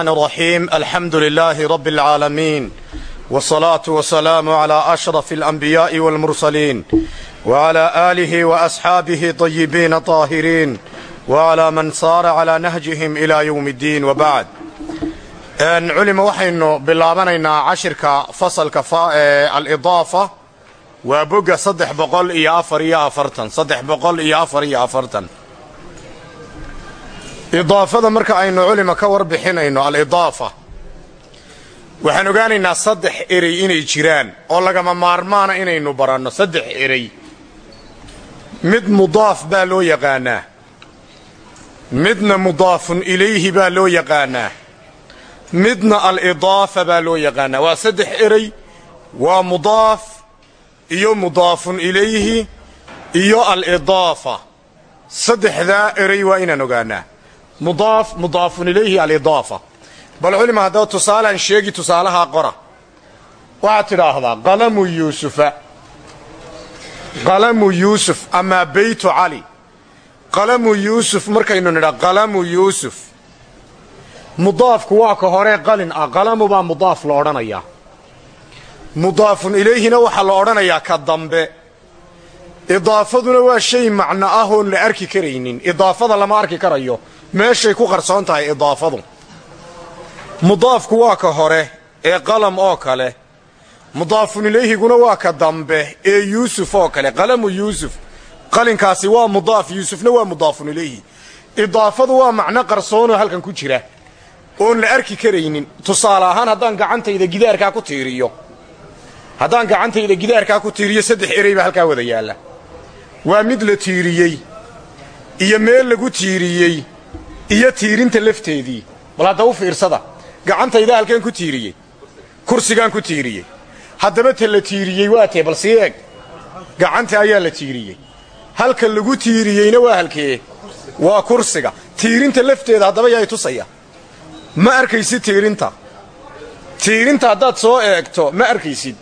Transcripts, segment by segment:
الرحيم الحمد لله رب العالمين والصلاة والسلام على أشرف الأنبياء والمرسلين وعلى آله وأصحابه طيبين طاهرين وعلى من صار على نهجهم إلى يوم الدين وبعد أن علم وحينو بلابنينا عشرك فصل كفاء الإضافة وبقى صدح بقول إيا أفر إيا أفرتن صدح بقول إيا أفر إيا أفرتن idaafada marka aynu culima ka warbixinayno alidaafa waxaan ogaanaynaa saddex erey inay jiraan oo lagama maarmaana inaynu baranno saddex erey. Mid mudaaf baa loo yaqaanaa midna mudaafun ilayhi baa loo yaqaanaa midna alidaafa baa loo yaqaanaa. Waa saddex erey waa mudaaf iyo mudaafun ilayhi iyo alidaafa. Saddexdaa erey waa inaan ogaanaa mudaaf mudaafun ilayhi alidaafa. Bal culima haddaba tusaalean sheegi tusaalahaa qora. Waxaad tidhaahdaa qalamu yuusufa. Qalamu yuusuf amaa beytu cali qalamu yuusuf markaynu nidhaa qalamu yuusuf. Mudaafku waa ka horee qalin ah qalamu baa mudaaf la odhanayaa mudaafun ilayhina waxaa la odhanayaa ka dambe. Idaafaduna waa shay macno ah oon la arki karaynin. Idaafada lama arki karayo meeshay ku qarsoon tahay idaafadu. Mudaafku waa ka hore ee qalam oo kale. Mudaafun ilayhiguna waa ka dambe ee yuusuf oo kale. Qalamu yuusuf qalinkaasi waa mudaaf yuusufna waa mudaafun ilayhi. Idaafadu waa macno qarsoonoo halkan ku jira. Oon la arki karaynin. Tusaale ahaan haddaan gacantayda gidaarkaa ku tiiriyo. Haddaan gacantayda gidaarkaa ku tiiriyo saddex erey baa halkaa wada yaalla. Waa mid la tiiriyey iyo meel lagu tiiriyey iyo tiirinta lafteedii. Bal hadda u fiirsada. Gacantayda halkeen ku tiiriyey. Kursigaan ku tiiriyey. Haddaba ta la tiiriyey waa tee bal sii eg gacanta ayaa la tiiriyey. Halka lagu tiiriyeyna waa halkee? Waa kursiga. Tiirinta lafteeda haddaba yaay tusaya. Ma arkaysid tiirinta? Tiirinta haddaad soo eegto ma arkaysid.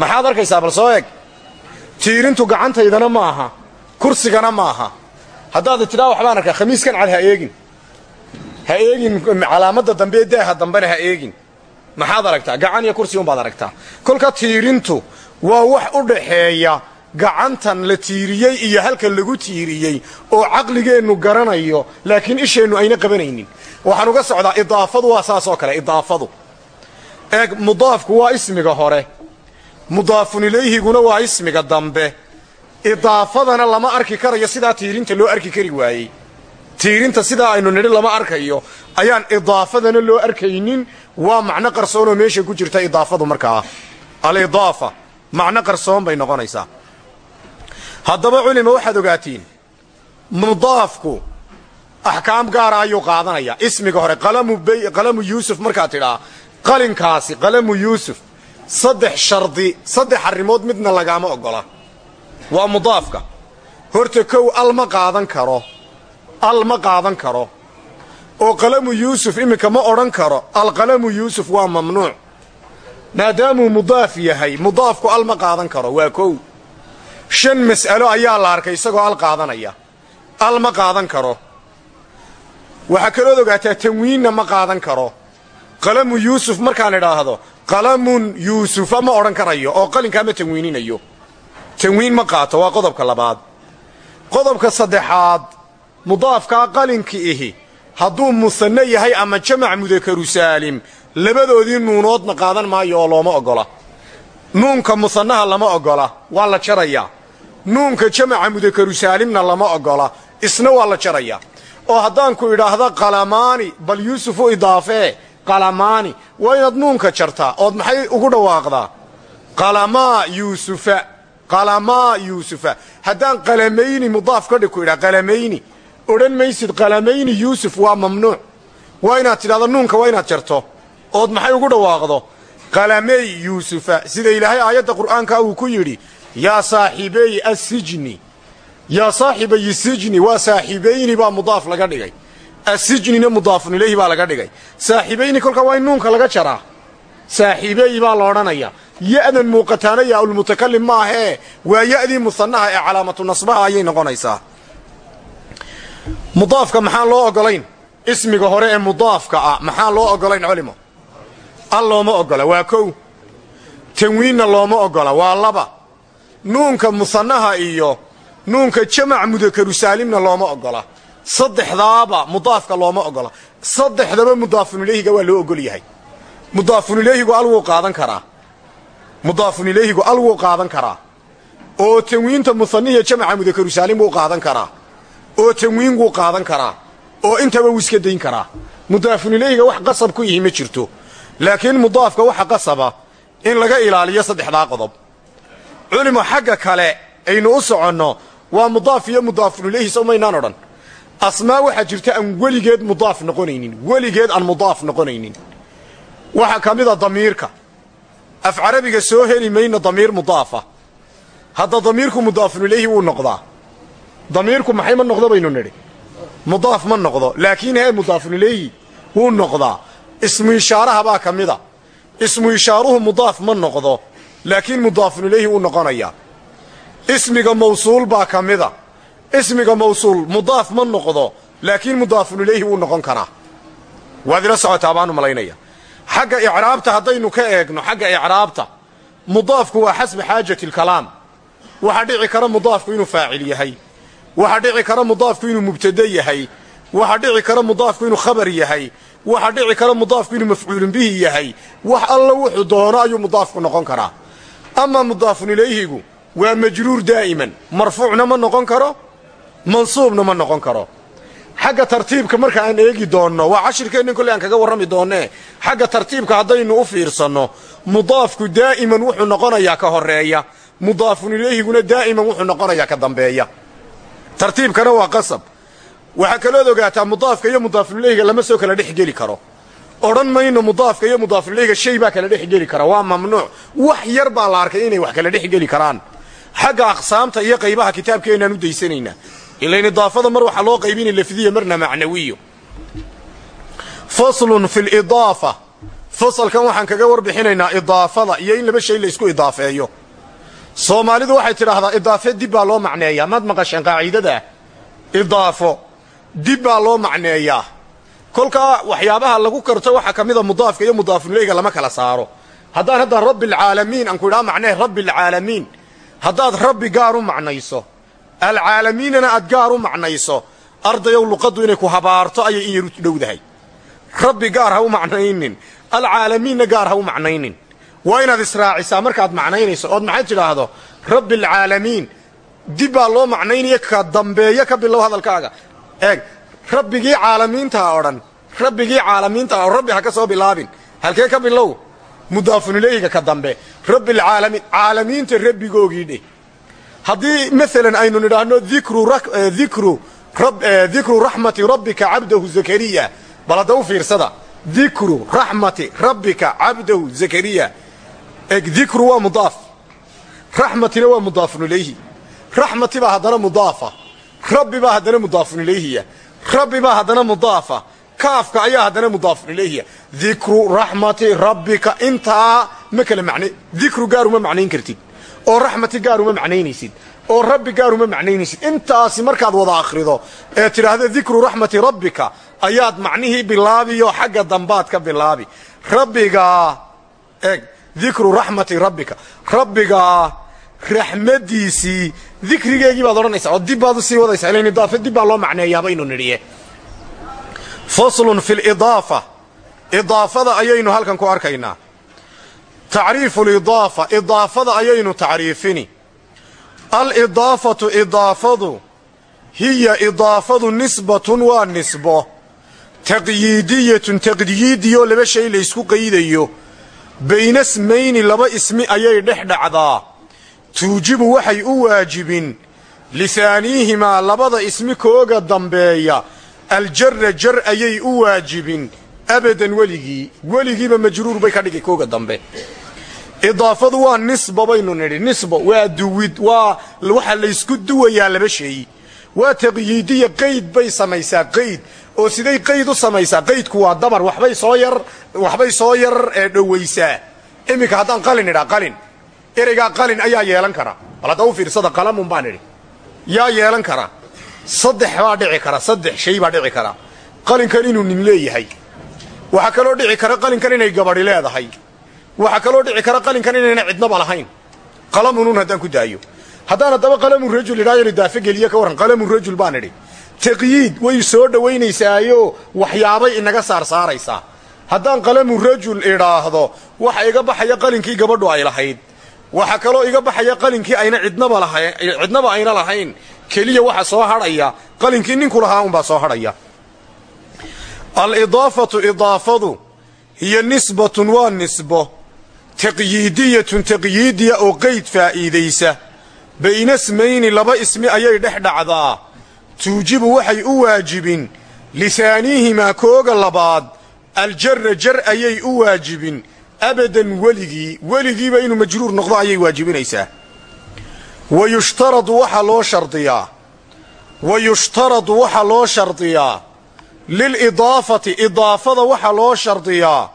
Maxaad arkaysaa bal soo eeg. Tiirintu gacantaydana ma aha. Kursigana ma aha. Haddaad tidhaa waxbaan arkaa khamiiskan cad ha eegin ha eegin calaamadda dambe ee daaha dambena ha eegin. Maxaad aragtaa? Gacan iyo kursi unbaad aragtaa. Kolka tiirintu waa wax u dhaxeeya gacantan la tiiriyey iyo halkan lagu tiiriyey oo caqligeennu garanayo laakiin isheennu ayna qabanaynin. Waxaan uga socdaa idaafadu waa saas oo kale idaafadu. Eeg mudaafku waa ismiga hore. Mudaafun ilayhiguna waa ismiga dambe. Idaafadana lama arki karayo sidaa tiirinta loo arki kari waayey tiirinta sidaa aynu nidhi lama arkayo. Ayaan idaafadana loo arkaynin. Waa macno qarsoonoo meesha ku jirta idaafadu markaa alidaafa macno qarsoon bay noqonaysaa. Haddaba culima waxaad ogaatiin mudaafku axkaam gaara ayuu qaadanayaa ismiga hore qalamu yuusuf markaad tidhaa qalinkaasi qalamu yuusuf saddex shardi saddex arrimood midna lagaama oggola waa mudaafka. Horta kow al ma qaadan karo al ma qaadan karo. Oo qalamu yuusuf iminka ma odhan karo. Alqalamu yuusuf waa mamnuuc. Maadaamuu mudaaf yahay. Mudaafku al ma qaadan karo. Waa kow. Shan mas'alo ayaa la arkay isagoo al qaadanaya. Al ma qaadan karo. Waxaa kalood ogaataa tanwiinna ma qaadan karo. Qalamu yuusuf markaan idhaahdo qalamun yuusufa ma odhan karayo oo qalinkaa ma tanwiininayo. Tanwiin ma qaato waa qodobka labaad. Qodobka saddexaad mudaafkaa qalinki ihi hadduu musanno yahay ama jamac mudakaru saalim labadoodii nuunoodna qaadan maayo oo looma oggola nuunka musannaha lama oggola waa la jarayaa nuunka jamaca mudakaru saalimna lama oggola isna waa la jarayaa oo haddaanku idhaahda qalamaani bal yuusuf u idaafee? Qalamaani waa inaad nuunka jartaa ood maxay ugu dhawaaqdaa? Qalamaa yuusufa qalamaa yuusufa. Haddaan qalamayni mudaaf ka ku idhaa qalamayni odhan maysid qalamayni yuusuf waa mamnuuc. Waa inaad tidhahdo nuunka waa inaad jarto. Ood maxay ugu dhawaaqdo? Qalamey yuusufa. Sida ilaahay aayadda qur'aanka uu ku yidhi yaa saaxiibey assijni. Yaa saaxibayi sijni waa saaxiibayni baa mudaaf laga dhigay. Assijnina mudaafun ilayhi baa laga dhigay. Saaxiibayni kolkaa waa in nuunka laga jaraa. Saaxiibeey baa la odhanayaa ya'dan muuqataana yaaulmutakalim maahee waa ya'dii musannaha ee calaamatu nasbaha ayay noqonaysaa mudaafka maxaan loo ogolayn? Ismiga hore ee mudaafka ah maxaa loo ogolayn culimo? Al looma ogola waa kow. Tanwiinna looma ogola waa laba. Nuunka musannaha iyo nuunka jamac mudakaru saalimna looma ogola. Saddexdaaba mudaafka looma ogola. Saddexdaba mudaafunileyhiga waa loo ogol yahay. Mudaafunileyhigu al wuu qaadan karaa. Mudaafunileyhigu al wuu qaadan karaa. Oo tanwiinta musanihiya jamaca mudakaru saalim wuu qaadan karaa oo tanwiin wuu qaadan karaa oo intaba wuu iska dayn karaa. Mudaafunileyhiga wax qasab ku yihi ma jirto laakiin mudaafka waxa qasaba in laga ilaaliyo saddexdaa qodob. Culimo xagga kale aynu u soconno waa mudaaf iyo mudaafunileyhi sow maynaan odhan. Asmaa waxaa jirta aan weligeed mudaaf noqonaynin weligeed aan mudaaf noqonaynin. Waxaa ka mida damiirka. Af carabiga soo heli mayna damiir mudaafa. Hadda damiirku mudaafunileyhi wuu noqdaa damiirku maxay ma noqdo baynu nidhi? Mudaaf ma noqdo. Laakiin hee mudaafunileyhi wuu noqdaa ismu ishaaraha baa ka mida. Ismu ishaaruhu mudaaf ma noqdo. Laakiin mudaafunileyhi wuu noqonayaa. Ismiga mawsuul baa ka mida. Ismiga mawsuul mudaaf ma noqdo. Laakiin mudaafunileyhi wuu noqon karaa. Waad ila socotaa baanu malaynaya. Xagga icraabta haddaynu ka eegno xagga icraabta mudaafku waa xasbi xaajati alkalaam waxaa dhici kara mudaafku inuu faacil yahay waxaa dhici kara mudaafku inuu mubtade yahay. Waxaa dhici kara mudaafku inuu khabar yahay. Waxaa dhici kara mudaafku inuu mafcuulun bihi yahay. Wax alla wuxuu doono ayuu mudaafku noqon karaa. Ama mudaafun ilayhigu waa majruur daa'iman. Marfuucna ma noqon karo mansuubna ma noqon karo. Xagga tartiibka marka aan eegi doonno waa cashirkeennin kolley aan kaga warrami doonnee xagga tartiibka haddaynu u fiirsanno mudaafku daa'iman wuxuu noqonayaa ka horreeya. Mudaafun ilayhiguna daa'iman wuxuu noqonayaa ka dambeeya tartiibkana waa qasab. Waxaa kalood ogaataa mudaafka iyo mudaafunileyhiga lama soo kala dhex geli karo. Odhan mayno mudaafka iyo mudaafunileyhiga shay baa kala dhex geli kara. Waa mamnuuc. Wax yar baa la arkay inay wax kala dhex geli karaan. Xagga aqsaamta iyo qaybaha kitaabkeennaan u daysanaynaa. Ilayn idaafada mar waxaa loo qaybinay lafdiya marna macnawiyo. Faslun fi lidaafa fasalkan waxaan kaga warbixinaynaa idaafada iyo in laba shay la isku idaafeeyo soomaalidu waxay tidhaahdaa idaafe dib baa loo macneeyaa. Maad maqasheen qaaciidadaa idaafo dib baa loo macneeyaa. Kolkaa waxyaabaha lagu karto waxaa ka mida mudaafka iyo mudaafunileyga lama kala saaro. Haddaan hadda rabbialcaalamiin aan ku idhaha macnee rabbialcaalamiin haddaad rabbi gaar u macnayso alcaalamiinana aad gaar u macnayso ardayow luqaddu inay ku habaarto ayay in yar u dhowdahay rabbi gaar ha u macnaynin alcaalamiinna gaar ha u macnaynin waa inaad israacisaa markaad macnaynayso ood maxay tidhaahdo? Rabbi alcaalamiin dib loo macnaynaya ka dambeeyo ka bilow hadalkaaga. Eeg rabbigii caalamiintaa odhan. Rabbigii caalamiintaa oo rabbi ha ka soo bilaabin. Halkee ka bilow? Mudaafunileyhiga ka dambe. Rabbialcaalamiin caalamiinta rabbigoogii dheh haddii maalan aynu nidhaahno dikru dikru raxmati rabbika cabdahu zakariya. Bal hadda fiirsada. Dikru raxmati rabbika cabdahu zakariya dikru waa mudaaf. Raxmatina waa mudaafun ilayhi. Raxmati baa haddana mudaafa. Rabbi baa haddana mudaafun ilayhiya rabbi baa haddana mudaafa. Kaafka ayaa haddana mudaafun ilayhiya dikru raxmati rabbika intaa ma kala macna dikru gaar uma macnayn kartid. Oo raxmati gaar uma macnaynaysid oo rabbi gaar uma macnaynaysid intaasi markaad wada akhrido ee tidhaahdo dikru raxmati rabbika ayaad macnihii bilaabiyo xagga dambaad ka bilaabi. Rabbigaa eeg dikru raxmati rabbika. Rabbigaa raxmadiisii dikrigeegii baad odhanaysaa oo dib baad u sii wadaysaa. Ilan idaafe dib baa loo macneeyaabaynu nidhiye faslun fi lidaafa idaafada ayaynu halkan ku arkaynaa. Tacriifu lidaafa idaafada ayaynu tacriifini. Alidaafatu idaafadu hiya idaafadu nisbatun waa nisbo. Taqyiidiyatun taqyiidiyoo laba shay laysku qaydayo bayna smayni laba ismi ayay dhex dhacdaa. Tuujibu waxay u waajibin lisaaniihimaa labada ismi kooga dambeeya. Aljara jar ayay u waajibin abadan weligii. Weligiiba majruur bay ka dhigi kooga dambe. Idaafadu waa nisba baynu nidhi nisba. Waa duwid waa waxa laysku duwayaa laba shay. Waa taqyiidiya qayd bay samaysaa qayd oo siday qayd u samaysaa. Qaydku waa dabar waxbay soo yar waxbay soo yar ee dhowaysaa iminka haddaan qalin idhaa qalin. Ereygaa qalin ayaa yeelan kara. Bal hadda u fiirsada qalamun baan idhi. Yaa yeelan kara. Saddex baa dhici kara saddex shay baa dhici kara. Qalinkan inuu nin leeyahay. Waxaa kaloo dhici kara qalinkan inay gabadhi leedahay. Waxaa kaloo dhici kara qalinkan inayna cidnaba lahayn. Qalamunun haddaan ku daayo. Haddaan haddaba qalamu rajul idhaayo idaafe geliye ka warran. Qalamu rajul baan idhi taqyiid way soo dhowaynaysaayo waxyaabay inaga saarsaaraysaa haddaan qalamu rajul idhaahdo waxa iga baxaya qalinkii gabadhu ay lahayd. Waxa kaloo iga baxaya qalinkii ayna cidnaba lahayn cidnaba ayna lahayn. Keliya waxa soo hadhaya qalinkii ninku lahaa unbaa soo hadhaya. Alidaafatu idaafadu hiyo nisbatun waa nisbo. Taqyiidiyatun taqyiidiya oo qeyd faa'iidaysa. Bayna smayni laba ismi ayay dhex dhacdaa tuujibu waxay u waajibin lisaaniihimaa kooga labaad aljara jar ayay u waajibin. Abadan weligii weligiiba inuu majruur noqdo ayay waajibinaysaa. Wa yushtaradu waxaa loo shardiyaa. Wa yushtaradu waxaa loo shardiyaa. Lilidaafati idaafada waxaa loo shardiyaa.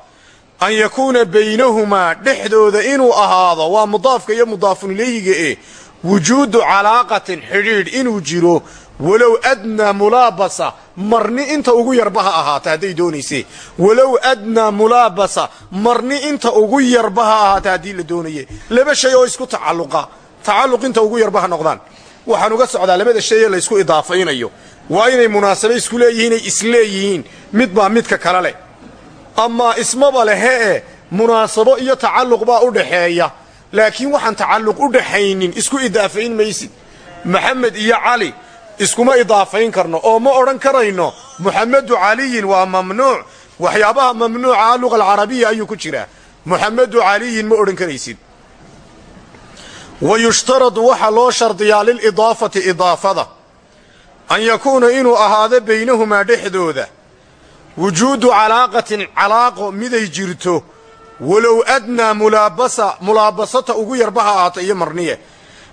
An yakuuna baynahumaa dhexdooda inuu ahaado waa mudaafka iyo mudaafun ilayhiga eh wujuudu calaaqatin xidhiidh inuu jiro walow adnaa mulaabasa marni inta ugu yarba ha ahaata hadday doonaysee. Walow adnaa mulaabasa marni inta ugu yarba ha ahaata haddii la doonaye laba shay oo isku tacalluqa tacalluq inta ugu yarba ha noqdaan. Waxaan uga socdaa labada shay ee laysku idaafaynayo. Waa inay munaasabo isku leeyihiin ay isleeyihiin mid baa midka kale leh. Amaa ismaba lehe e munaasabo iyo tacalluq baa u dhaxeeya. Laakiin waxaan tacalluq u dhaxaynin isku idaafayn maysid. Maxamed iyo cali iskuma idaafayn karno. Oo ma odhan karayno muxamedu caliyin waa mamnuuc. Waxyaabaha mamnuuca luqa alcarabiya ayuu ku jiraa. Muxamedu caliyin ma odhan karaysid. Wa yushtaradu waxaa loo shardiyaa lilidaafati idaafada. An yakuuna inuu ahaado baynahumaa dhexdooda. Wujuudu calaaqatin calaaqo miday jirto. Walow adnaa mulaabasa mulaabasata ugu yarba ha ahaata iyo marniye.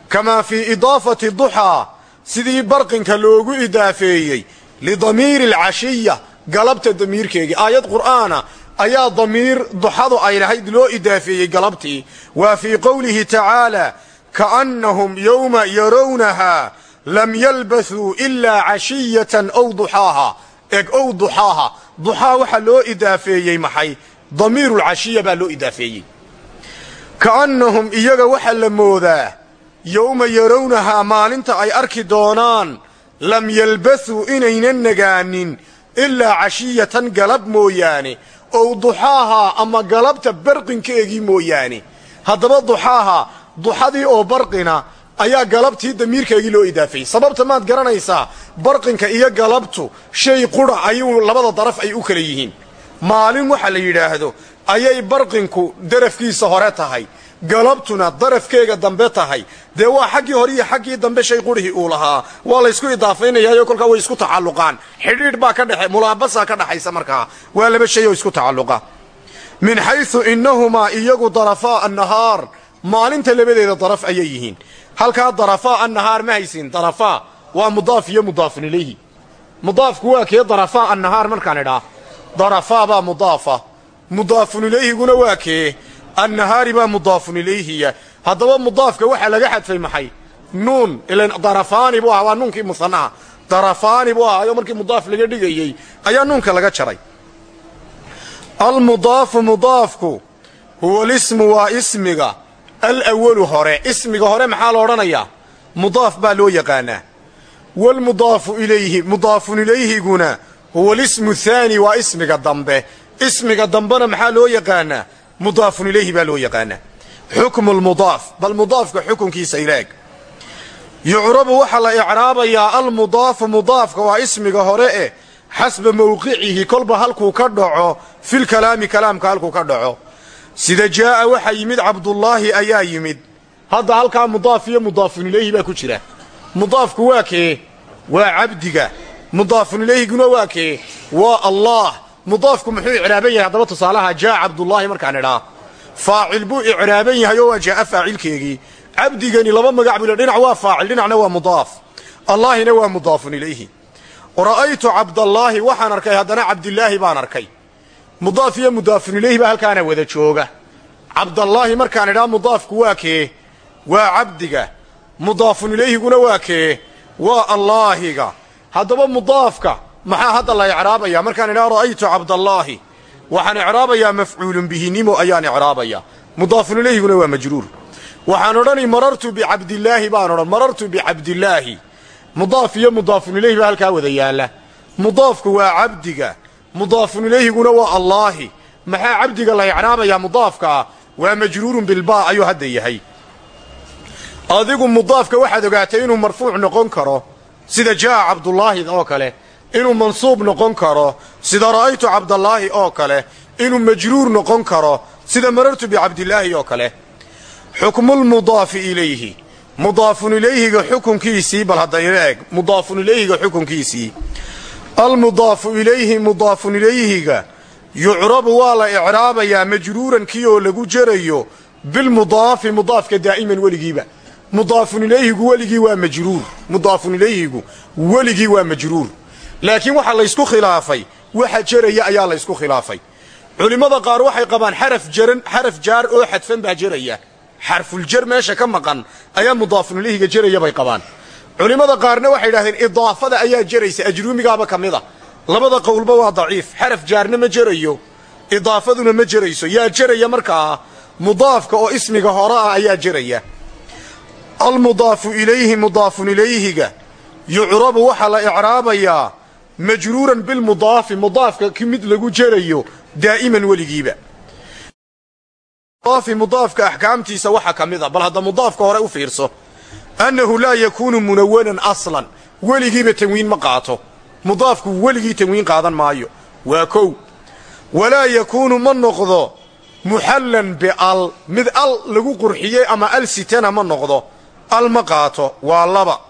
Kamaa fii idaafati duxaa sidii barqinka loogu idaafeeyey lidamiiri alcashiya galabta damiirkeegii aayad qur'aana ayaa damiir duxadu ay lahayd loo idaafeeyey galabtii. Waa fii qowlihi tacaalaa kaannahum yowma yarawnahaa lam yalbathuu ilaa cashiyatan ow duxaaha. Eg ow duxaaha. Duxaa waxaa loo idaafeeyey maxay? Damiirulcashiya baa loo idaafeeyey. Ka'annahum iyaga waxaa la moodaa yowma yarawnahaa maalinta ay arki doonaan lam yalbathuu inaynan nagaanin ilaa cashiyatan galab mooyaane ow duxaahaa ama galabta barqinkeegii mooyaane. Haddaba duxaaha duxadii oo barqina ayaa galabtii damiirkeegii loo idaafeeyey sababta maad garanaysaa barqinka iyo galabtu shay qura ayuu labada daraf ay u kala yihiin. Maalin waxa la yidhaahdo ayay barqinku darafkiisa hore tahay galabtuna darafkeega dambe tahay. Dee waa xaggii hore iyo xaggii dambe shay qurihii uu lahaa. Waa laysku idaafaynayaayo kolkaa way isku tacalluqaan. Xidhiidh baa ka dhexe mulaabasaa ka dhaxaysa markaa. Waa laba shay oo isku tacalluqa. Min xaysu innahumaa iyagu darafaa annahaar. Maalinta labadeeda daraf ayay yihiin. Halkaa darafaa annahaar ma haysin darafaa. Waa mudaaf iyo mudaafun ilayhi. Mudaafku waa kee darafaa annahaar markaan idhaa. Darafaa baa mudaafa. Mudaafun ilayhiguna waa kee annahaari baa mudaafun ilayhiya haddaba mudaafka waxaa laga xadfay maxay? Nuun ilan darafaani buu ahaa waa nuunkii musanaha darafaani buu ahaayo markii mudaaf laga dhigayey ayaa nuunka laga jaray. Almudaafu mudaafku huwa lismu waa ismiga. Alawalu hore ismiga hore maxaa la odhanayaa? Mudaaf baa loo yaqaanaa. Waalmudaafu ilayhi mudaafun ilayhiguna huwa lismu thaani waa ismiga dambe. Ismiga dambena maxaa loo yaqaanaa mudaafun ilayhi baa loo yaqaanaa. Xukmu lmudaaf bal mudaafka xukunkiisa ilaag yucrabu waxaa la icraabayaa almudaafu mudaafka waa ismiga hore eh xasba mowqicihi kolba halkuu ka dhaco filkalaami kalaamka halkuu ka dhaco. Sida jaa'a waxaa yimid cabdullaahi ayaa yimid. Hadda halkaa mudaaf iyo mudaafun ilayhi baa ku jira. Mudaafku waa kee? Waa cabdiga. Mudaafun ilayhiguna waa kee? Waa allah mudaafku muxuu icraaban yahay haddaba tusaalaha jaa cabdullaahi markaan idhaa. Faacil buu icraaban yahay oo waa jaa'a faacilkeegii. Cabdigani laba magac buu dhinac waa faacil dhinacna waa mudaaf. Allaahina waa mudaafun ilayhi. Ra'aytu cabdallaahi waxaan arkay haddana cabdilaahi baan arkay. Mudaaf iyo mudaafun ilayhi baa halkaana wada jooga. Cabdallaahi markaan idhaa mudaafku waa kee? Waa cabdiga. Mudaafun ilayhiguna waa kee? Waa allaahiga. Haddaba mudaafka maxaa hadda la icraabaya markaan idhaa ra'aytu cabdallaahi. Waxaan icraabayaa mafcuulun bihinimo ayaan icraabayaa. Mudaafun ilayhiguna waa majruur. Waxaan odhani marartu bicabdillaahi baan odhan marartu bicabdillaahi mudaaf iyo mudaafun ilayhi baa halkaa wada yaalla. Mudaafku waa cabdiga. Mudaafun ilayhiguna waa allaahi. Maxaa cabdiga la icraabayaa mudaafka? Ah waa majruurun bilbaa ayuu hadda yahay. Adigu mudaafka waxaad ogaatay inuu marfuuc noqon karo sida jaa'a cabdullaahi oo kale inuu mansuub noqon karo sida ra'aytu cabdallaahi oo kale inuu majruur noqon karo sida marartu bicabdillaahi oo kale. Xukmulmudaafi ilayhi. Mudaafun ilayhiga xukunkiisii bal haddayna eeg mudaafun ilayhiga xukunkiisii. Almudaafu ilayhi mudaafun ilayhiga. Yucrabu waa la icraabayaa majruuran kii oo lagu jerayo bilmudaafi mudaafka daa'iman weligiiba. Mudaafun ilayhigu weligii waa majruur. Mudaafun ilayhigu weligii waa majruur laakiin waxaa laysku khilaafay waxa jeraya ayaa laysku khilaafay. Culimmada qaar waxay qabaan xaraf jaran xaraf jaar oo xadfan baa jeraya xarfuljar meesha ka maqan ayaa mudaafun ilayhiga jeraya bay qabaan. Culimmada qaarna waxay idhahdeen idaafada ayaa jeraysa ajruumigaaba ka mida. Labada qowlba waa daciif xaraf jaarna ma jerayo idaafaduna ma jerayso yaa jeraya markaa mudaafka oo ismiga hore ah ayaa jeraya almudaafu ilayhi mudaafun ilayhiga. Yucrabu waxaa la majruuran bilmudaafi mudaafka ki mid lagu jerayo daa'iman weligiiba mudaafka axkaamtiisa waxaa ka mid a bal hadda mudaafka hore u fiirso annahu laa yakuunu munawanan aslan weligiiba tanwiin ma qaato mudaafku weligii tanwiin qaadan maayo waa kow walaa yakuunu ma noqdo muxallan bial mid al lagu qurxiyey ama al sitana ma noqdo al ma qaato waa laba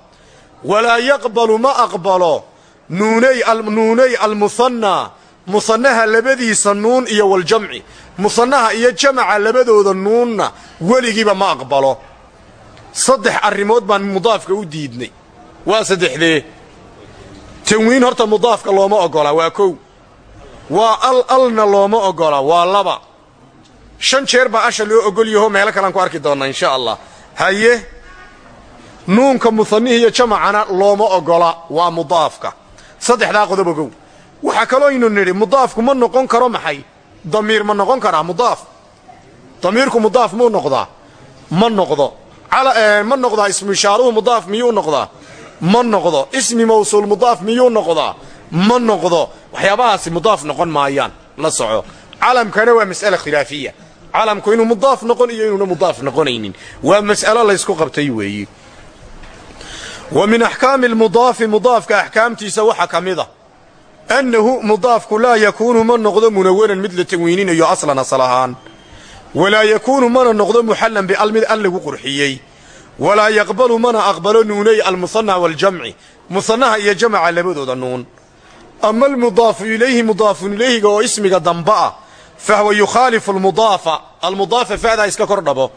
walaa yaqbalu ma aqbalo nuunay almuhannaa musannaha labadiisa nuun iyo waljamci. Musannaha iyo jamaca labadooda nuunna weligiiba ma aqbalo. Saddex arrimood baan mudaafka u diidnay. Waa saddexdee. Tanwiin horta mudaafka looma oggola waa kow. Waa al alna looma oggola waa laba. Shan jeer baa asha loo ogol yaho meelo kalean ku arki doonnaa insha allah. Haye nuunka musannihi iyo jamacana looma oggola waa mudaafka saddexdaa qodob ogow. Waxaa kaloo aynu nidhi mudaafku ma noqon karo maxay? Damiir ma noqon karaa mudaaf? Damiirku mudaaf muu noqdaa? Ma noqdo. Ma noqdaa ismu ishaaruhu mudaaf miyuu noqdaa? Ma noqdo. Ismi mawsuul mudaaf miyuu noqdaa? Ma noqdo. Waxyaabahaasi mudaaf noqon maayaan. La soco. Calamkana waa mas'ale khilaafiya. Calamku inuu mudaaf noqon iyo inuuna mudaaf noqonaynin. Waa mas'alo laysku qabtay weeyi wa min axkaami almudaafi mudaafka axkaamtiisa waxaa ka mid a annahu mudaafku laa yakuunu ma noqdo munawanan mid la tanwiininayo aslan asal ahaan. Walaa yakuunu mana noqdo muxallan bial mid al lagu qurxiyey. Walaa yaqbalu mana aqbalo nuunay almusanna waaljamci musannaha iyo jamaca labadooda nuun. Ama almudaafu ilayhi mudaafun ilayhiga oo ismiga damba ah fahwa yukhaalifu almudaafa almudaafa fa'daa iska kor dhabo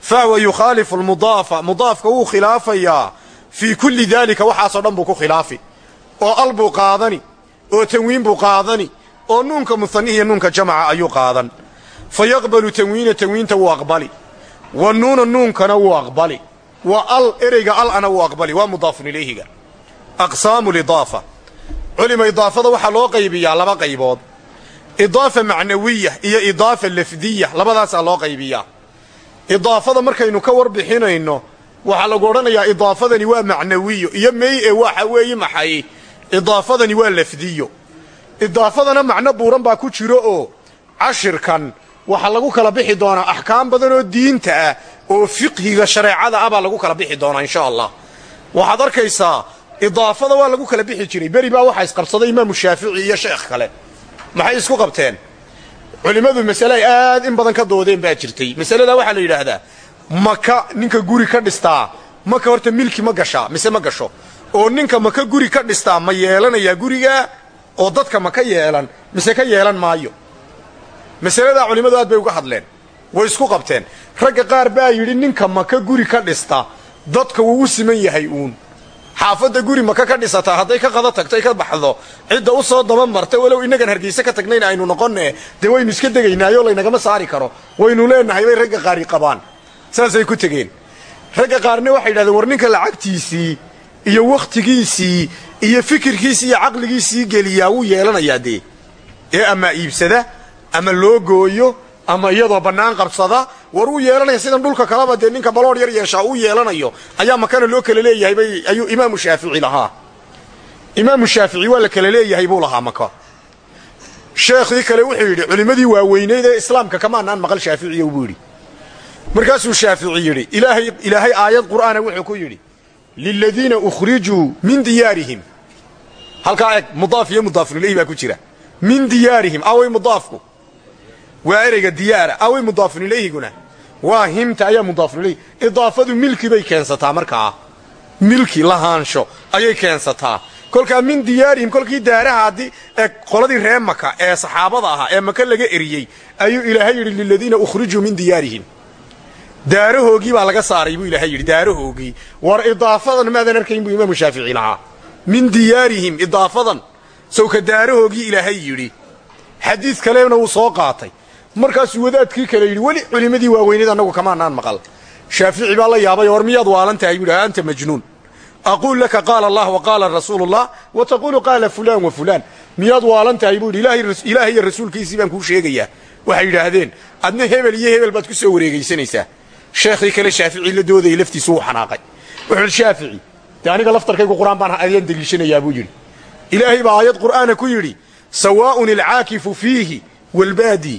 fahwa yukhaalifu almudaafa mudaafka wuu khilaafayaa fii kulli daalika waxaasoo dhan buu ku khilaafi. oo al buu qaadani oo tanwiin buu qaadani oo nuunka musannihi iyo nuunka jamaca ayuu qaadan. Fa yaqbalu tanwiina tanwiinta wuu aqbali. Wa nuuna nuunkana wuu aqbali. Wa al ereyga al ana wuu aqbali. Waa mudaafun ilayhiga. Aqsaamu lidaafa. Culima idaafada waxaa loo qaybiyaa laba qaybood. Idaafa macnawiya iyo idaafa lafdiya labadaasaa loo qaybiyaa. Idaafada markaynu ka warbixinayno waxaa lagu odhanayaa idaafadani waa macnawiyo iyo mey e waxa weeye maxay? Idaafadani waa lafdiyo. Idaafadana macno buuran baa ku jiro oo cashirkan waxaa lagu kala bixi doonaa axkaam badan oo diinta ah oo fiqhiga shareecada ah baa lagu kala bixi doonaa insha allah waxaad arkaysaa idaafada waa lagu kala bixi jiray. Beri baa waxaa isqabsaday imaamu shaafici iyo sheekh kale. Maxay isku qabteen? Culimmadu masale ay aad in badan ka doodeen baa jirtay. Masaladaa waxaa la yidhaahdaa maka ninka guri ka dhistaa maka horta milki ma gashaa mise ma gasho. Oo ninka maka guri ka dhistaa ma yeelanayaa gurigaa oo dadka ma ka yeelan mise ka yeelan maayo. Masaladaa culimmadu aad bay uga hadleen way isku qabteen. Ragga qaar baa yidhi ninka maka guri ka dhista dadka wuu u siman yahay uun. Xaafadda guri maka ka dhisataa hadday ka qada tagtay ka baxdo cidda u soo daba marta walow innagan hargeyse ka tagnayna aynu noqonne dee waynu iska degaynaayo laynagama saari karo. Waynu leenahay bay ragga qaari qabaan saasay ku tegeen. Ragga qaarna waxay yidhahdeen war ninka lacagtiisii iyo wakhtigiisii iyo fikirkiisi iyo caqligiisii geliyaa wuu yeelanayaa dee. Ee ama iibsada ama loo gooyo ama iyadoo bannaan qabsada war uu yeelanaya sidan dhulka kaleba dee ninka baloodh yar yeeshaa uu yeelanayo. Ayaa makana loo kala leeyahay bay ayuu imaamu shaafici lahaa. Imaamu shaafici waa la kala leeyahay buu lahaa maka. Sheekhii kale wuxuu yidhi culimmadii waaweyneyd ee islaamka kamaanaan maqal shaaficiya buu yidhi markaasuu shaafici yidhi ilaahay aayad qur'aana wuxuu ku yidhi liladiina ukhrijuu min diyaarihim. Halkaa eeg mudaaf iyo mudaafun ilayhi baa ku jira. Min diyaarihim away mudaafku. Waa ereyga diyaara away mudaafun ilayhiguna waa himta ayaa mudaafun ilayhi idaafadu milki bay keensataa markaa. Milki lahaansho ayay keensataa. Kolkaa min diyaarihim kolkii daaraha haddii ee qoladii ree maka ee saxaabada ahaa ee maka laga eriyey ayuu ilaahay yidhi liladiina ukhrijuu min diyaarihim daarahoogii baa laga saaray buu ilaahay yidhi daarahoogii war idaafadan maadan arkayn buu imaamu shaafici lahaa. Min diyaarihim idaafadan sawka daarahoogii ilaahay yidhi. Xadiid kalena wuu soo qaatay. Markaasuu wadaadkii kale yidhi weli culimmadii waaweyneed annagu kamaanaan maqal. Shaafici baa la yaabay war miyaad waalan tahay anta majnuun. Aquul laka qaala allah wa qaala rasuulullah wa taquulu qaala fulaan wa fulaan. Miyaad waalan tahay buu yidhi ilaahay iyo rasuulkiisii baan kuu sheegayaa. Waxay yidhaahdeen adna hebel iyo hebel baad ku soo wareegaysanaysaa sheekhii kale shaafici la doodayay laftiisu wuu xanaaqay. Wuxuu shaafici dee aniga laftarkaygu qur'aan baan ayaan deliishanayaa buu yidhi. Ilaahay baa aayad qur'aana ku yidhi sawaa'un alcaakifu fiihi walbaadi.